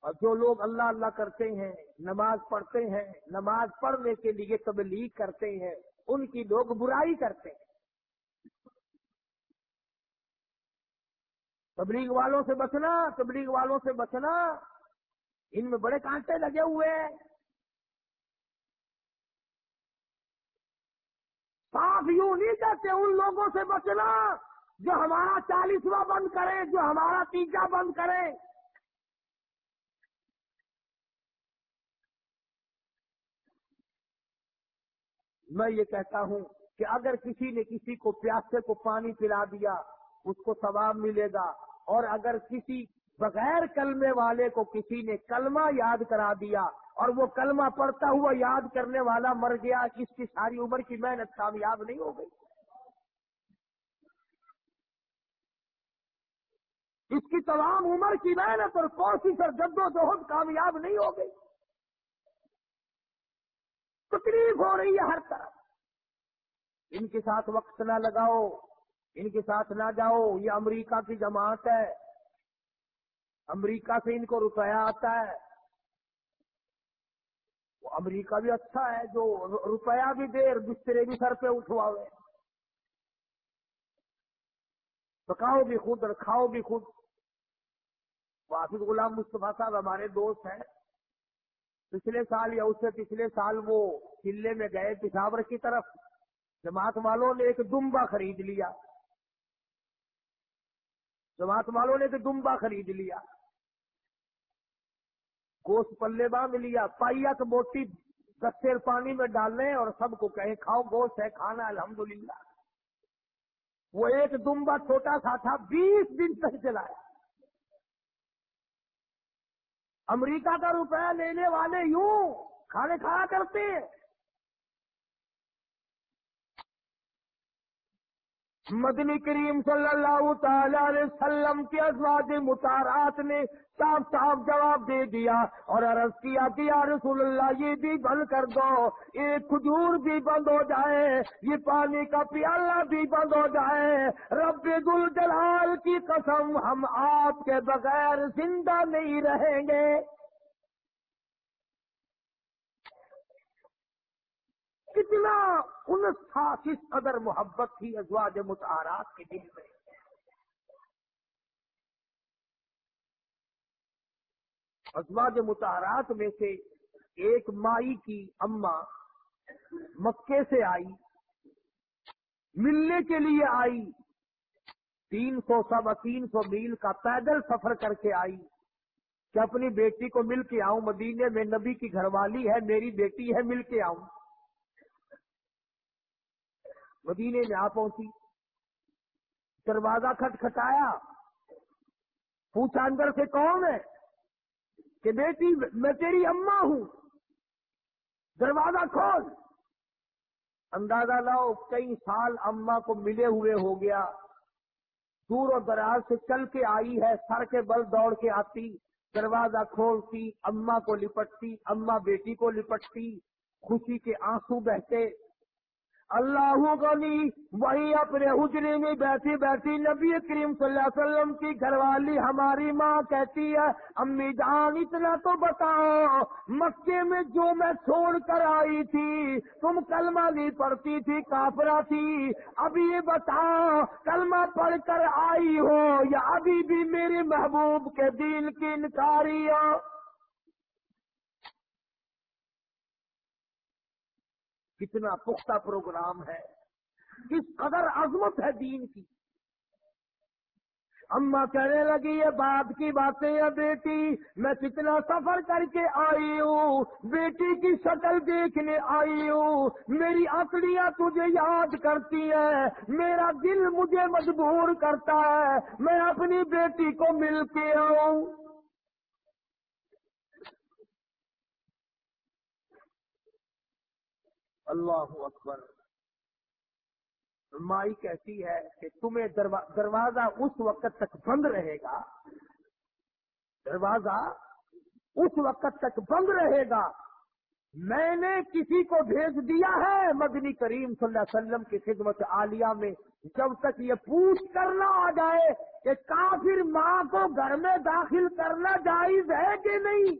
اور جو لوگ اللہ اللہ کرتے ہیں، نماز پڑھتے ہیں، نماز پڑھنے کے لیے تبلیغ کرتے ہیں، ان کی لوگ برائی کرتے ہیں۔ تبلیغ والوں سے بچنا، تبلیغ والوں سے بچنا، ان میں بڑے کانٹے لگے ہوئے ہیں۔ صاف یوں نہیں کہتے ان لوگوں سے بچنا جو ہمارا چالیسواں بند کرے، جو ہمارا تیجا بند کرے۔ میں یہ کہتا ہوں کہ اگر کسی نے کسی کو پیاسے کو پانی پلا دیا، اس کو ثواب ملے گا۔ اور اگر کسی بغیر کلمے والے کو کسی نے کلمہ یاد کرا دیا اور وہ کلمہ پڑھتا ہوا یاد کرنے والا مر گیا اس کی ساری عمر کی محنت کامیاب نہیں ہو گئی۔ اس کی تمام عمر کی محنت اور کوشش اور جد و جہد کامیاب نہیں ہو گئی۔ تکلیف ہو رہی ہے ہر طرف۔ ان کے ساتھ وقت نہ لگاؤ، ان کے ساتھ نہ جاؤ، یہ امریکہ کی جماعت ہے۔ امریکہ سے ان کو روپیہ آتا ہے۔ امریکہ بھی اچھا ہے، جو روپیہ بھی دے اور بسترے بھی سر پہ اٹھواوے۔ پکاؤ بھی خود اور کھاؤ بھی خود۔ وافظ غلام مصطفیٰ صاحب ہمارے دوست ہیں۔ پچھلے سال یا اس سے پچھلے سال وہ قلعے میں گئے پشاور کی طرف۔ جماعت والوں نے ایک دمبا خرید لیا۔ جماعت والوں نے ایک دمبا خرید لیا۔ گوشت پلے باندھ لیا پائیا تو موٹی گسے پانی میں ڈالنے اور سب کو کہیں کھاؤ گوشت ہے، کھانا، الحمدللہ۔ وہ ایک دمبا چھوٹا سا تھا، بیس دن تک چلایا امریکہ کا روپیہ لینے والے یوں کھانے کھایا کرتے ہیں۔ مدنی کریم صلی اللہ تعالی علیہ وسلم کے ازواج متارات نے صاف صاف جواب دے دیا اور عرض کیا کہ یا رسول اللہ یہ بھی بند کر دو یہ کھجور بھی بند ہو جائے، یہ پانی کا پیالہ بھی بند ہو جائے۔ رب گل جلال کی قسم، ہم آپ کے بغیر زندہ نہیں رہیں گے۔ کتنا ان تھا کس قدر محبت تھی ازواج متحرات کے دل میں؟ ازواج متحرات میں سے ایک مائی کی اما مکے سے آئی، ملنے کے لیے آئی، تین سو سوا تین سو میل کا پیدل سفر کر کے آئی کہ اپنی بیٹی کو مل کے آؤں، مدینے میں نبی کی گھر والی ہے، میری بیٹی ہے، مل کے آؤں۔ مدینے میں آ پہنچی۔ دروازہ کھٹ کھٹایا پوچھا اندر سے کون ہے؟ کہ بیٹی، میں تیری اما ہوں۔ دروازہ کھول۔ اندازہ لاؤ، کئی سال اما کو ملے ہوئے ہو گیا۔ دور و دراز سے چل کے آئی ہے، سر کے بل دوڑ کے آتی۔ دروازہ کھولتی اما کو لپٹتی اما بیٹی کو لپٹتی۔ خوشی کے آنسو بہتے۔ اللہ غنی وہی اپنے حجرے میں بیٹھی بیٹھی نبی کریم صلی اللہ علیہ وسلم کی گھر والی ہماری ماں کہتی ہے، امی جان اتنا تو بتاؤ، مکے میں جو میں چھوڑ کر آئی تھی، تم کلمہ نہیں پڑھتی تھی کافرا تھی۔ ابھی یہ بتاؤ، کلمہ پڑھ کر آئی ہو یا ابھی بھی میرے محبوب کے دین کی انکاری ہو کتنا پختہ پروگرام ہے، کس قدر عظمت ہے دین کی۔ اما کہنے لگی، یہ بات کی باتیں ہیں بیٹی، میں کتنا سفر کر کے آئی ہوں، بیٹی کی شکل دیکھنے آئی ہوں، میری اکڑیاں تجھے یاد کرتی ہیں، میرا دل مجھے مجبور کرتا ہے، میں اپنی بیٹی کو مل کے آؤں۔ اللہ اکبر۔ مائی کہتی ہے کہ تمہیں دروازہ اس وقت تک بند رہے گا۔ دروازہ اس وقت تک بند رہے گا۔ میں نے کسی کو بھیج دیا ہے مدنی کریم صلی اللہ علیہ وسلم کی خدمت عالیہ میں۔ جب تک یہ پوچھ کرنا آ جائے کہ کافر ماں کو گھر میں داخل کرنا جائز ہے کہ نہیں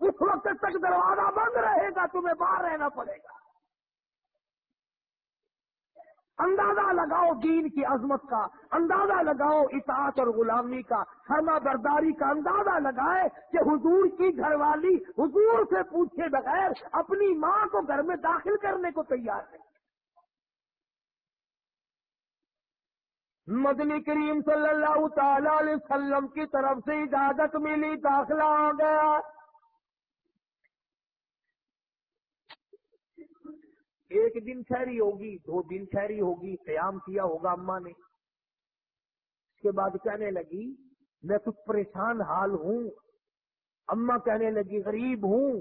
اس وقت تک دروازہ بند رہے گا، تمہیں باہر رہنا پڑے گا۔ اندازہ لگاؤ دین کی عظمت کا، اندازہ لگاؤ اطاعت اور غلامی کا، فرما برداری کا اندازہ لگائے کہ حضور کی گھر والی حضور سے پوچھے بغیر اپنی ماں کو گھر میں داخل کرنے کو تیار ہے مدنی کریم صلی اللہ تعالی علیہ وسلم کی طرف سے اجازت ملی، داخلہ آ گیا۔ ایک دن ٹھہری ہوگی، دو دن ٹھہری ہوگی، قیام کیا ہوگا اما نے۔ اس کے بعد کہنے لگی، میں کچھ پریشان حال ہوں۔ اما کہنے لگی، غریب ہوں۔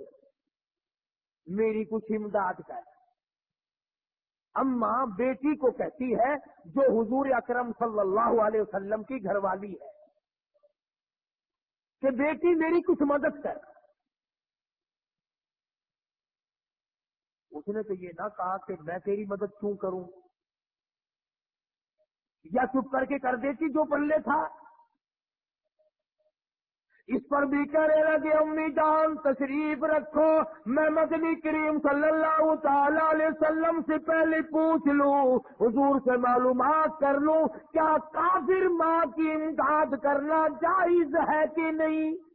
میری کچھ امداد کر۔ اما بیٹی کو کہتی ہے، جو حضور اکرم صلی اللہ علیہ وسلم کی گھر والی ہے، کہ بیٹی میری کچھ مدد کر۔ اس نے تو یہ نہ کہا کہ میں تیری مدد کیوں کروں؟ یا چپ کر کے کر دیتی جو پلے تھا؟ اس پر بھی کہنے لگے امی جان تشریف رکھو، میں مدنی کریم صلی اللہ تعالی علیہ وسلم سے پہلے پوچھ لوں، حضور سے معلومات کر لوں، کیا کافر ماں کی امداد کرنا جائز ہے کہ نہیں؟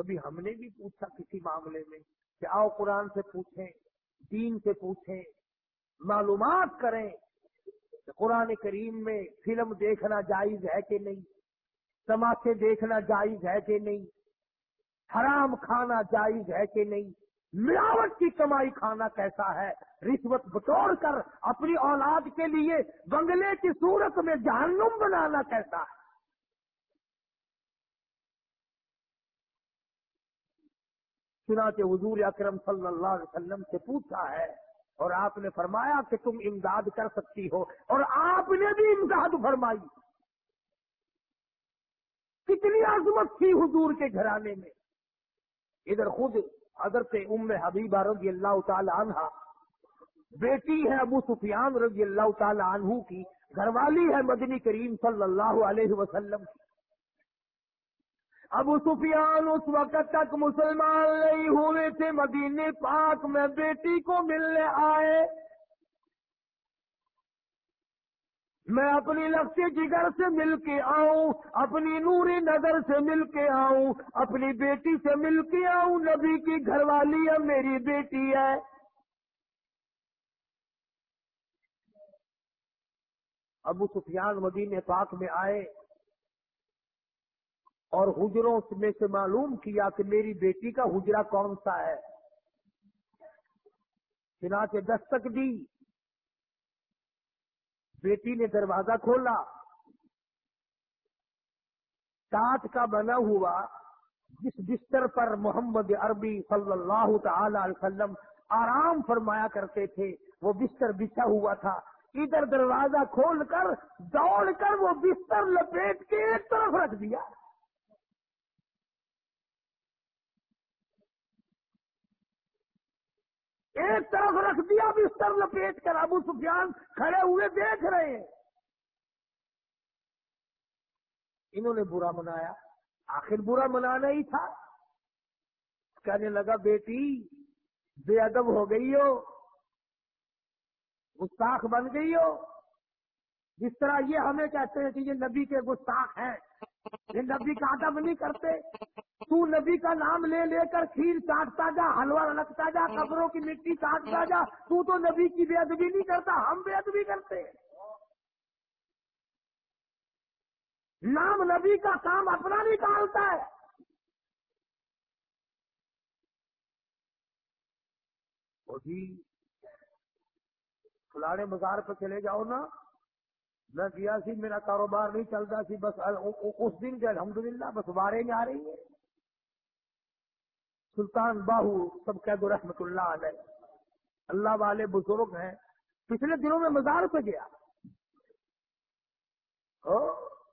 کبھی ہم نے بھی پوچھا کسی معاملے میں کہ آؤ قرآن سے پوچھیں، دین سے پوچھیں، معلومات کریں قرآن کریم میں فلم دیکھنا جائز ہے کہ نہیں تماچے دیکھنا جائز ہے کہ نہیں، حرام کھانا جائز ہے کہ نہیں، ملاوٹ کی کمائی کھانا کیسا ہے، رشوت بٹور کر اپنی اولاد کے لیے بنگلے کی صورت میں جہنم بنانا کیسا ہے۔ چنانچہ حضور اکرم صلی اللہ علیہ وسلم سے پوچھا ہے اور آپ نے فرمایا کہ تم امداد کر سکتی ہو اور آپ نے بھی امداد فرمائی۔ کتنی عظمت تھی حضور کے گھرانے میں۔ ادھر خود حضرت ام حبیبہ رضی اللہ تعالی عنہ، بیٹی ہے ابو سفیان رضی اللہ تعالی عنہ کی، گھر والی ہے مدنی کریم صلی اللہ علیہ وسلم کی۔ ابو سفیان اس وقت تک مسلمان نہیں ہوئے تھے مدینے پاک میں بیٹی کو ملنے آئے۔ میں اپنی لفظ جگر سے مل کے آؤں، اپنی نوری نظر سے مل کے آؤں، اپنی بیٹی سے مل کے آؤں، نبی کی گھر والی ہے میری بیٹی ہے۔ ابو سفیان مدینے پاک میں آئے۔ اور حجروں میں سے معلوم کیا کہ میری بیٹی کا حجرا کون سا ہے؟ چنانچہ دستک دی۔ بیٹی نے دروازہ کھولا۔ کاٹ کا بنا ہوا جس بستر پر محمد عربی صلی اللہ تعالی علیہ وسلم آرام فرمایا کرتے تھے، وہ بستر بچھا ہوا تھا۔ ادھر دروازہ کھول کر، دوڑ کر وہ بستر لپیٹ کے ایک طرف رکھ دیا۔ ایک طرف رکھ دیا، بستر لپیٹ کر ابو سفیان کھڑے ہوئے دیکھ رہے ہیں۔ انہوں نے برا منایا۔ آخر برا منانا ہی تھا۔ کہنے لگا، بیٹی، بے ادب ہو گئی ہو۔ گستاخ بن گئی ہو۔ جس طرح یہ ہمیں کہتے ہیں کہ یہ نبی کے گستاخ ہیں۔ یہ نبی کا ادب نہیں کرتے۔ تو نبی کا نام لے لے کر کھیر چاٹتا جا حلوا رکھتا جا، قبروں کی مٹی کاٹتا جا، تو تو نبی کی بے ادبی نہیں کرتا، ہم بے ادبی کرتے۔ نام نبی کا کام اپنا نکالتا ہے۔ جی فلانے مزار پہ چلے جاؤ نا۔ میں گیا سی، میرا کاروبار نہیں چلتا سی، بس اس دن کے الحمدللہ بس بارے میں آ رہی ہے سلطان باہو سب قید رحمت اللہ علیہ۔ اللہ والے بزرگ ہیں۔ پچھلے دنوں میں مزار پہ گیا۔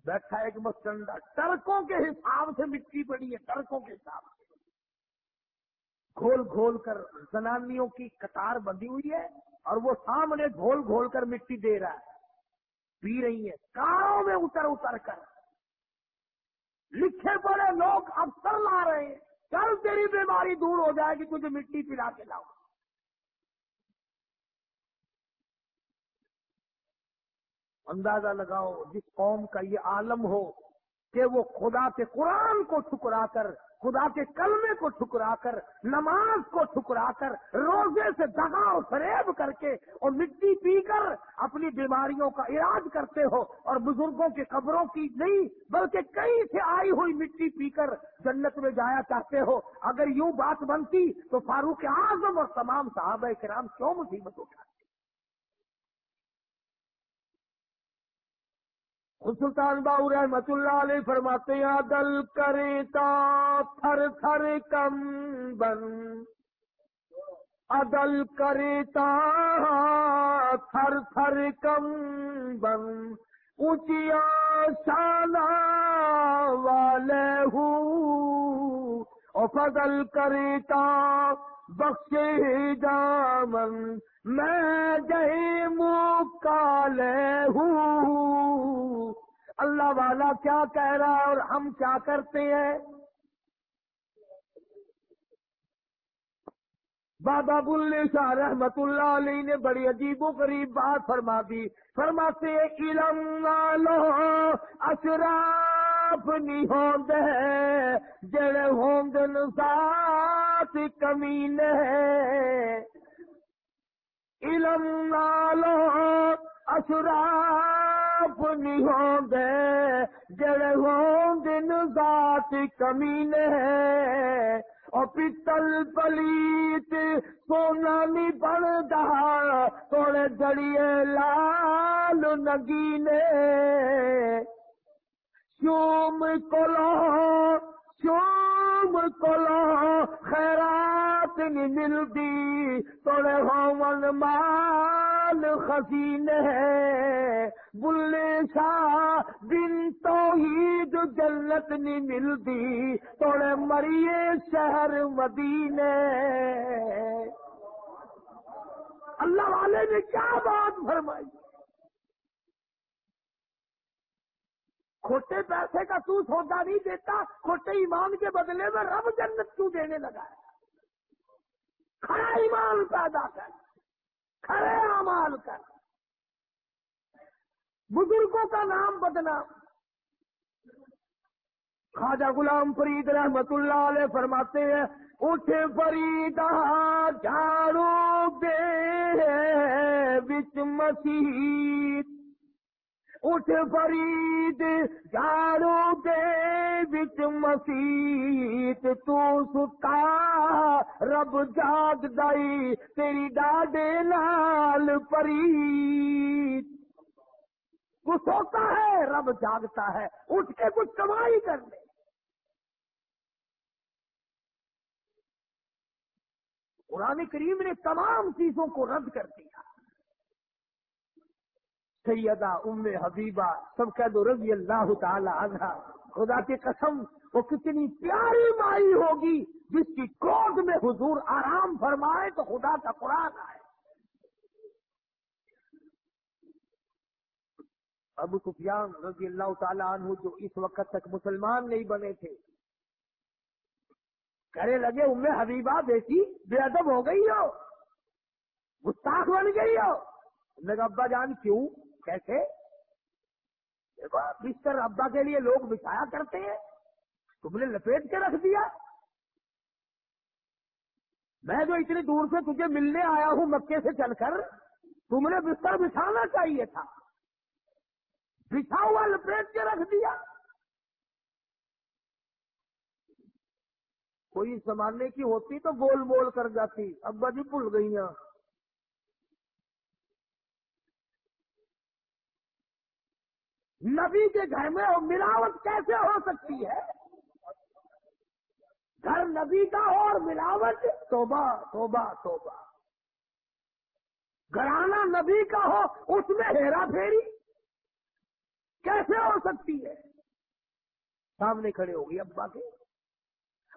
بیٹھا ایک مسکنڈا ٹرکوں کے حساب سے مٹی پڑی ہے ٹرکوں کے حساب سے۔ گھول گھول کر زنانیوں کی قطار بندی ہوئی ہے اور وہ سامنے گھول گھول کر مٹی دے رہا ہے۔ پی رہی ہے کاروں میں اتر اتر کر۔ لکھے پڑے لوگ افسر لا رہے ہیں۔ کل تیری بیماری دور ہو جائے گی، تجھے مٹی پلا کے لاؤ اندازہ لگاؤ، جس قوم کا یہ عالم ہو کہ وہ خدا کے قرآن کو ٹھکرا کر خدا کے کلمے کو ٹھکرا کر، نماز کو ٹھکرا کر، روزے سے دگا اور فریب کر کے اور مٹی پی کر اپنی بیماریوں کا علاج کرتے ہو اور بزرگوں کے قبروں کی نہیں، بلکہ کئی سے آئی ہوئی مٹی پی کر جنت میں جایا چاہتے ہو۔ اگر یوں بات بنتی تو فاروق اعظم اور تمام صحابہ کرام کیوں مصیبت اٹھاتے سلطان باؤ رحمت اللہ علیہ فرماتے ہیں دل کرے تا تھر تھر کم بن۔ عدل کرے تا تھر تھر کم بن۔ اونچیا شانا والے ہوں۔ اور فضل کرے تا بخش دامن، میں جہی مکالے ہوں۔ اللہ والا کیا کہہ رہا ہے اور ہم کیا کرتے ہیں؟ بابا بلے شاہ رحمت اللہ علیہ نے بڑی عجیب و غریب بات فرما دی۔ فرماتے علم والو اشراف نہیں ہوں جڑے ہوں ذات کمین ہے علم والو اشراف نہیں ہوں جڑے ہوں ذات کمین ہے اور پتل پلیت سونا نہیں بنتا تھوڑے جڑیے لال نگینے شوم کولو شوم کولو خیرات نہیں ملتی تھوڑے ہومن مال خزین ہے۔ بلے شاہ دن تو عید جنت نہیں ملتی توڑے مریے شہر مدینے۔ اللہ والے نے کیا بات فرمائی؟ کھوٹے پیسے کا تو سودا نہیں دیتا، کھوٹے ایمان کے بدلے میں رب جنت کیوں دینے لگا ہے۔ کھڑا ایمان پیدا کر، کھڑے امال کر۔ بزرگوں کا نام بدنا خواجہ غلام فرید رحمت اللہ علیہ فرماتے ہیں اٹھ فریدا جھاڑو دے بچ مسیح اٹھ فرید جھاڑو دے بچ مسیح تو ستا، رب جاگ دائی، تیری ڈاڈے لال فرید۔ کچھ سوتا ہے، رب جاگتا ہے، اٹھ کے کچھ کمائی کر لے۔ قرآن کریم نے تمام چیزوں کو رد کر دیا۔ سیدہ ام حبیبہ سب کہہ دو رضی اللہ تعالی عنہ، خدا کی قسم، وہ کتنی پیاری مائی ہوگی جس کی کوگ میں حضور آرام فرمائے تو خدا کا قرآن آئے۔ ابو سفیان رضی اللہ تعالیٰ عنہ جو اس وقت تک مسلمان نہیں بنے تھے، کہنے لگے، ام حبیبہ بیٹی، بے ادب ہو گئی ہو، گستاخ بن گئی ہو۔ لگا ابا جان، کیوں؟ کیسے؟ دیکھو بستر ابا کے لیے لوگ بچھایا کرتے ہیں، تم نے لپیٹ کے رکھ دیا۔ میں جو اتنی دور سے تجھے ملنے آیا ہوں، مکے سے چل کر، تم نے بستر بچھانا چاہیے تھا۔ بچھا ہوا لپیٹ کے رکھ دیا۔ کوئی سنبھالنے کی ہوتی تو بول بول کر جاتی۔ ابا جی بھول گئی ہیں نبی کے گھر میں ملاوٹ کیسے ہو سکتی ہے؟ گھر نبی کا ہو اور ملاوٹ، توبہ توبہ توبہ۔ گھرانا نبی کا ہو، اس میں ہیرا پھیری۔ کیسے ہو سکتی ہے؟ سامنے کھڑے ہو گئی ابا کے۔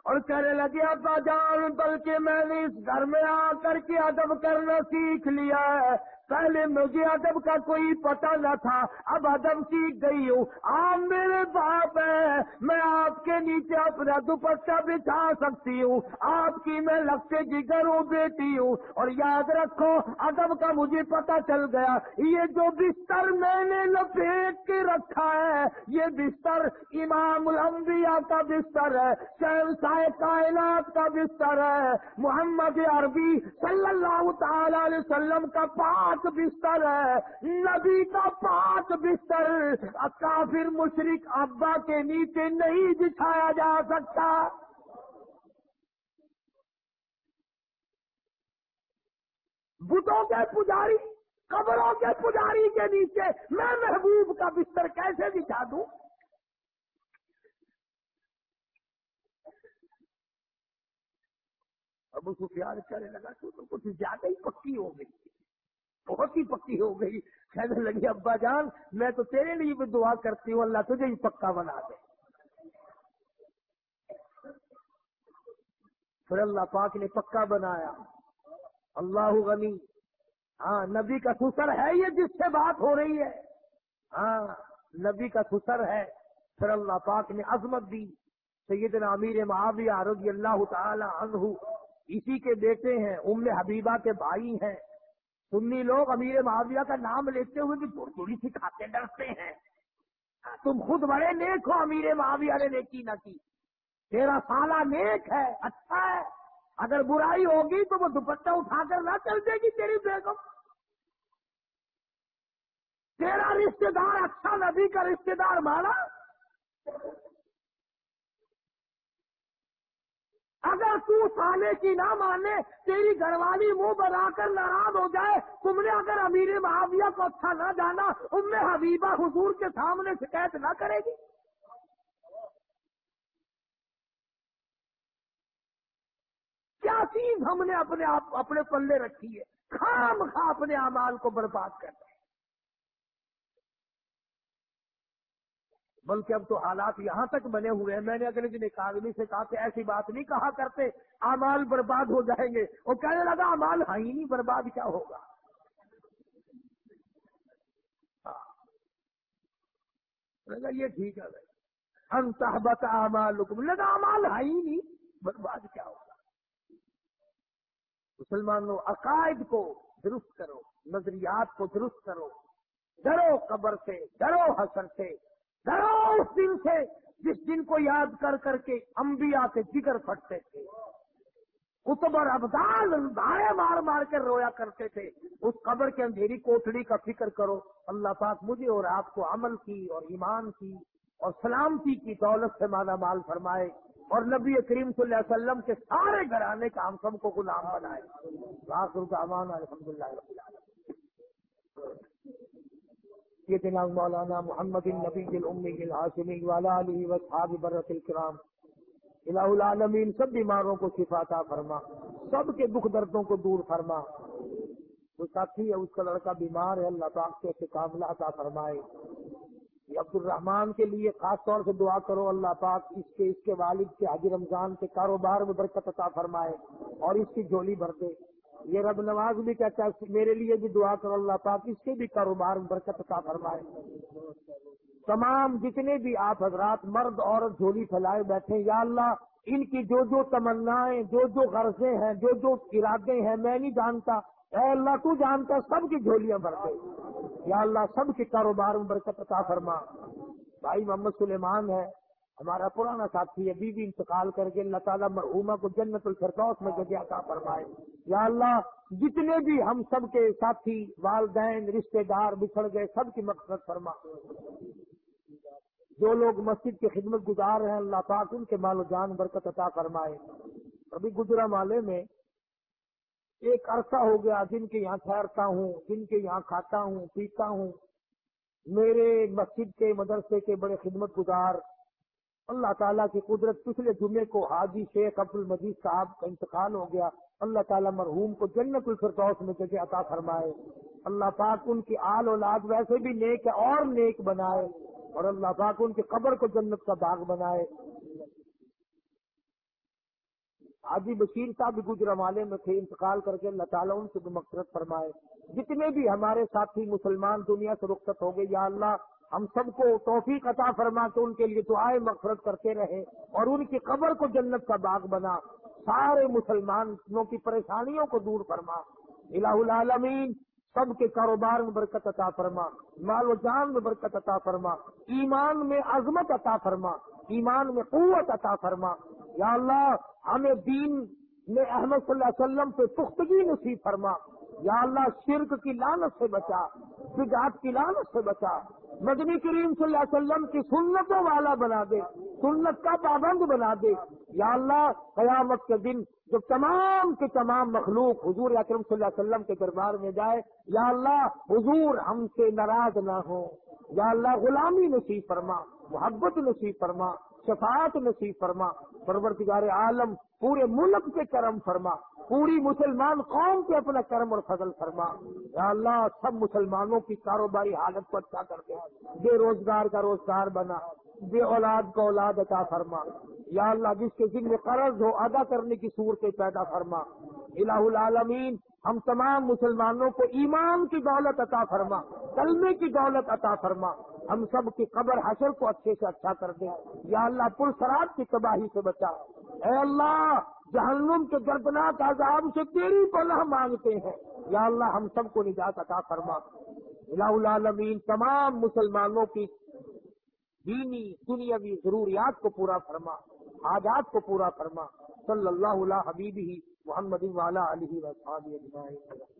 اور کہنے لگے، ابا جان، بلکہ میں نے اس گھر میں آ کر کے ادب کرنا سیکھ لیا ہے۔ پہلے مجھے ادب کا کوئی پتہ نہ تھا، اب ادب سیکھ گئی ہوں۔ آپ میرے باپ ہے میں آپ کے نیچے اپنا دوپٹہ بچھا سکتی ہوں۔ آپ کی میں لگتے جگر ہوں بیٹی ہوں۔ اور یاد رکھو، ادب کا مجھے پتہ چل گیا۔ یہ جو بستر میں نے لپیٹ کے رکھا ہے، یہ بستر امام الانبیاء کا بستر ہے، شہنشاہ کائنات کا بستر ہے۔ محمد عربی صلی اللہ تعالی علیہ وسلم کا پاک بستر ہے۔ نبی کا پاک بستر۔ کافر مشرق ابا کے نیچے نہیں بچھایا جا سکتا۔ بتوں کے پجاری، قبروں کے پجاری کے نیچے میں محبوب کا بستر کیسے بچھا دوں؟ ابو سفیان کرنے لگا تو کچھ زیادہ ہی پکی ہو گئی۔ بہت ہی پکی ہو گئی۔ کہنے لگی، ابا جان، میں تو تیرے لیے بھی دعا کرتی ہوں، اللہ تجھے ہی پکا بنا دے۔ پھر اللہ پاک نے پکا بنایا۔ اللہ غنی۔ ہاں نبی کا سسر ہے یہ جس سے بات ہو رہی ہے۔ ہاں نبی کا سسر ہے۔ پھر اللہ پاک نے عظمت دی۔ سیدنا امیر معاویہ رضی اللہ تعالی عنہ، اسی کے بیٹے ہیں، ام حبیبہ کے بھائی ہیں۔ سنی لوگ امیر معاویہ کا نام لیتے ہوئے بھی تھوڑی سی ڈرتے ہیں۔ ہاں، تم خود بڑے نیک ہو، امیر معاویہ نے نیکی نہ کی۔ تیرا سالہ نیک ہے اچھا ہے۔ اگر برائی ہوگی تو وہ دوپٹہ اٹھا کر نہ چل دے گی تیری بیگم۔ تیرا رشتے دار اچھا نبی کا رشتے دار مانا اگر تو سالے کی نہ مانے، تیری گھر والی منہ بنا کر ناراض ہو جائے، تم نے اگر امیر معاویہ کو اچھا نہ جانا، ام حبیبہ حضور کے سامنے شکایت نہ کرے گی؟ کیا چیز ہم نے اپنے آپ، اپنے پلے رکھی ہے؟ خام خواہ اپنے امال کو برباد کر۔ بلکہ اب تو حالات یہاں تک بنے ہوئے ہیں۔ میں نے اگلے دن ایک آدمی سے کہا کہ ایسی بات نہیں کہا کرتے امال برباد ہو جائیں گے۔ وہ کہنے لگا امال ہاں ہی نہیں، برباد کیا ہوگا؟ ہاں۔ لگا یہ ٹھیک ہے بھائی۔ ہم صحبت امال لگا امال ہاں ہی نہیں، برباد کیا ہوگا؟ مسلمانوں، عقائد کو درست کرو، نظریات کو درست کرو۔ ڈرو قبر سے، ڈرو حسر سے۔ اس دن سے جس دن کو یاد کر کر کے انبیاء کے جگر پھٹتے تھے۔ کتب اور ابدال دھارے مار مار کر رویا کرتے تھے۔ اس قبر کے اندھیری کوٹڑی کا فکر کرو۔ اللہ پاک مجھے اور آپ کو عمل کی اور ایمان کی اور سلامتی کی دولت سے مالا مال فرمائے اور نبی کریم صلی اللہ علیہ وسلم کے سارے گھرانے کا ہم سب کو غلام بنائے۔ لاکھ روپے امان الحمد للہ سیدنا مولانا محمد النبی المی الحاصمی والا علی وصحاب برت الکرام. الہ العالمین سب بیماروں کو شفاتا فرما، سب کے دکھ دردوں کو دور فرما۔ وہ ساتھی ہے، اس کا لڑکا بیمار ہے، اللہ پاک سے کاملہ عطا فرمائے۔ یہ عبد الرحمان کے لیے خاص طور سے دعا کرو، اللہ پاک اس کے اس کے والد کے حاجی رمضان کے کاروبار میں برکت عطا فرمائے اور اس کی جھولی بھر دے۔ یہ رب نواز بھی کہتا ہے میرے لیے بھی دعا کرو، اللہ پاک اس کے بھی کاروبار میں برکت عطا فرمائے۔ تمام جتنے بھی آپ حضرات مرد، عورت، جھولی پھیلائے بیٹھے یا اللہ، ان کی جو جو تمنا جو جو غرضیں ہیں، جو جو ارادے ہیں، میں نہیں جانتا۔ اے اللہ، تو جانتا سب کی جھولیاں بھر دے یا اللہ، سب کے کاروبار میں برکت عطا فرما۔ بھائی محمد سلیمان ہے ہمارا پرانا ساتھی ہے بی بی انتقال کر کے اللہ تعالیٰ مرحوما کو جنت الفردوس میں جگہ عطا فرمائے۔ یا اللہ، جتنے بھی ہم سب کے ساتھی، والدین، رشتہ دار بچھڑ گئے، سب کی مقصد فرما۔ جو لوگ مسجد کی خدمت گزار ہیں، اللہ پاک ان کے مال و جان برکت عطا فرمائے۔ ابھی گجرا مالے میں ایک عرصہ ہو گیا جن کے یہاں ٹھہرتا ہوں، جن کے یہاں کھاتا ہوں، پیتا ہوں۔ میرے مسجد کے مدرسے کے بڑے خدمت گزار اللہ تعالیٰ کی قدرت پچھلے جمعے کو حاجی شیخ عبد المجید صاحب کا انتقال ہو گیا۔ اللہ تعالیٰ مرحوم کو جنت الفردوس میں جگہ عطا فرمائے۔ اللہ پاک ان کی آل اولاد ویسے بھی نیک ہے اور نیک بنائے۔ اور اللہ پاک ان کی قبر کو جنت کا باغ بنائے۔ حاجی بشیر صاحب گجرا والے میں تھے، انتقال کر کے اللہ تعالیٰ ان سے بھی مقصد فرمائے۔ جتنے بھی ہمارے ساتھی مسلمان دنیا سے رخصت ہو گئے، یا اللہ ہم سب کو توفیق عطا فرما کے ان کے لیے دعائیں مغفرت کرتے رہے اور ان کی قبر کو جنت کا باغ بنا۔ سارے مسلمانوں کی پریشانیوں کو دور فرما۔ الہ العالمین، سب کے کاروبار میں برکت عطا فرما۔ مال و جان میں برکت عطا فرما۔ ایمان میں عظمت عطا فرما۔ ایمان میں قوت عطا فرما۔ یا اللہ، ہمیں دین میں احمد صلی اللہ علیہ وسلم سے پختگی نصیب فرما۔ یا اللہ، شرک کی لانت سے بچا۔ بجات کی لانت سے بچا۔ مدنی کریم صلی اللہ علیہ وسلم کی سنتوں والا بنا دے، سنت کا پابند بنا دے۔ یا اللہ، قیامت کے دن جب تمام کے تمام مخلوق حضور اکرم صلی اللہ علیہ وسلم کے دربار میں جائے، یا اللہ، حضور ہم سے ناراض نہ ہو۔ یا اللہ، غلامی نصیب فرما، محبت نصیب فرما، شفاعت نصیب فرما۔ پرورتگار عالم، پورے ملک کے کرم فرما۔ پوری مسلمان قوم کے اپنا کرم اور فضل فرما۔ یا اللہ، سب مسلمانوں کی کاروباری حالت کو اچھا کر دے۔ بے روزگار کا روزگار بنا۔ بے اولاد کا اولاد عطا فرما۔ یا اللہ، جس کے ذمہ قرض ہو، ادا کرنے کی صورتیں پیدا فرما۔ الہ العالمین، ہم تمام مسلمانوں کو ایمان کی دولت عطا فرما۔ کلمے کی دولت عطا فرما۔ ہم سب کی قبر حشر کو اچھے سے اچھا کر دے۔ یا اللہ، پل سراب کی تباہی سے بچا۔ اے اللہ جہنم کے دردناک عذاب سے تیری پناہ مانگتے ہیں۔ یا اللہ، ہم سب کو نجات عطا فرما۔ الہ العالمین، تمام مسلمانوں کی دینی، دنیاوی ضروریات کو پورا فرما۔ حاجات کو پورا فرما۔ صلی اللہ علیہ حبیب ہی محمد والا علیہ وسلم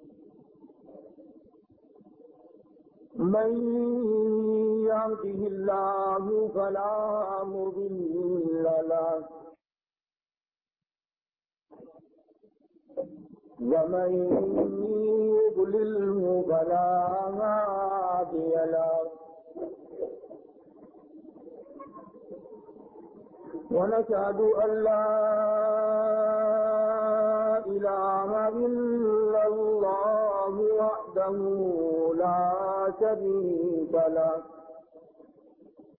من يهده الله فلا مضل له ومن يضلله فلا هادي له ونشهد أن لا إله إلا الله وحده لا شريك له.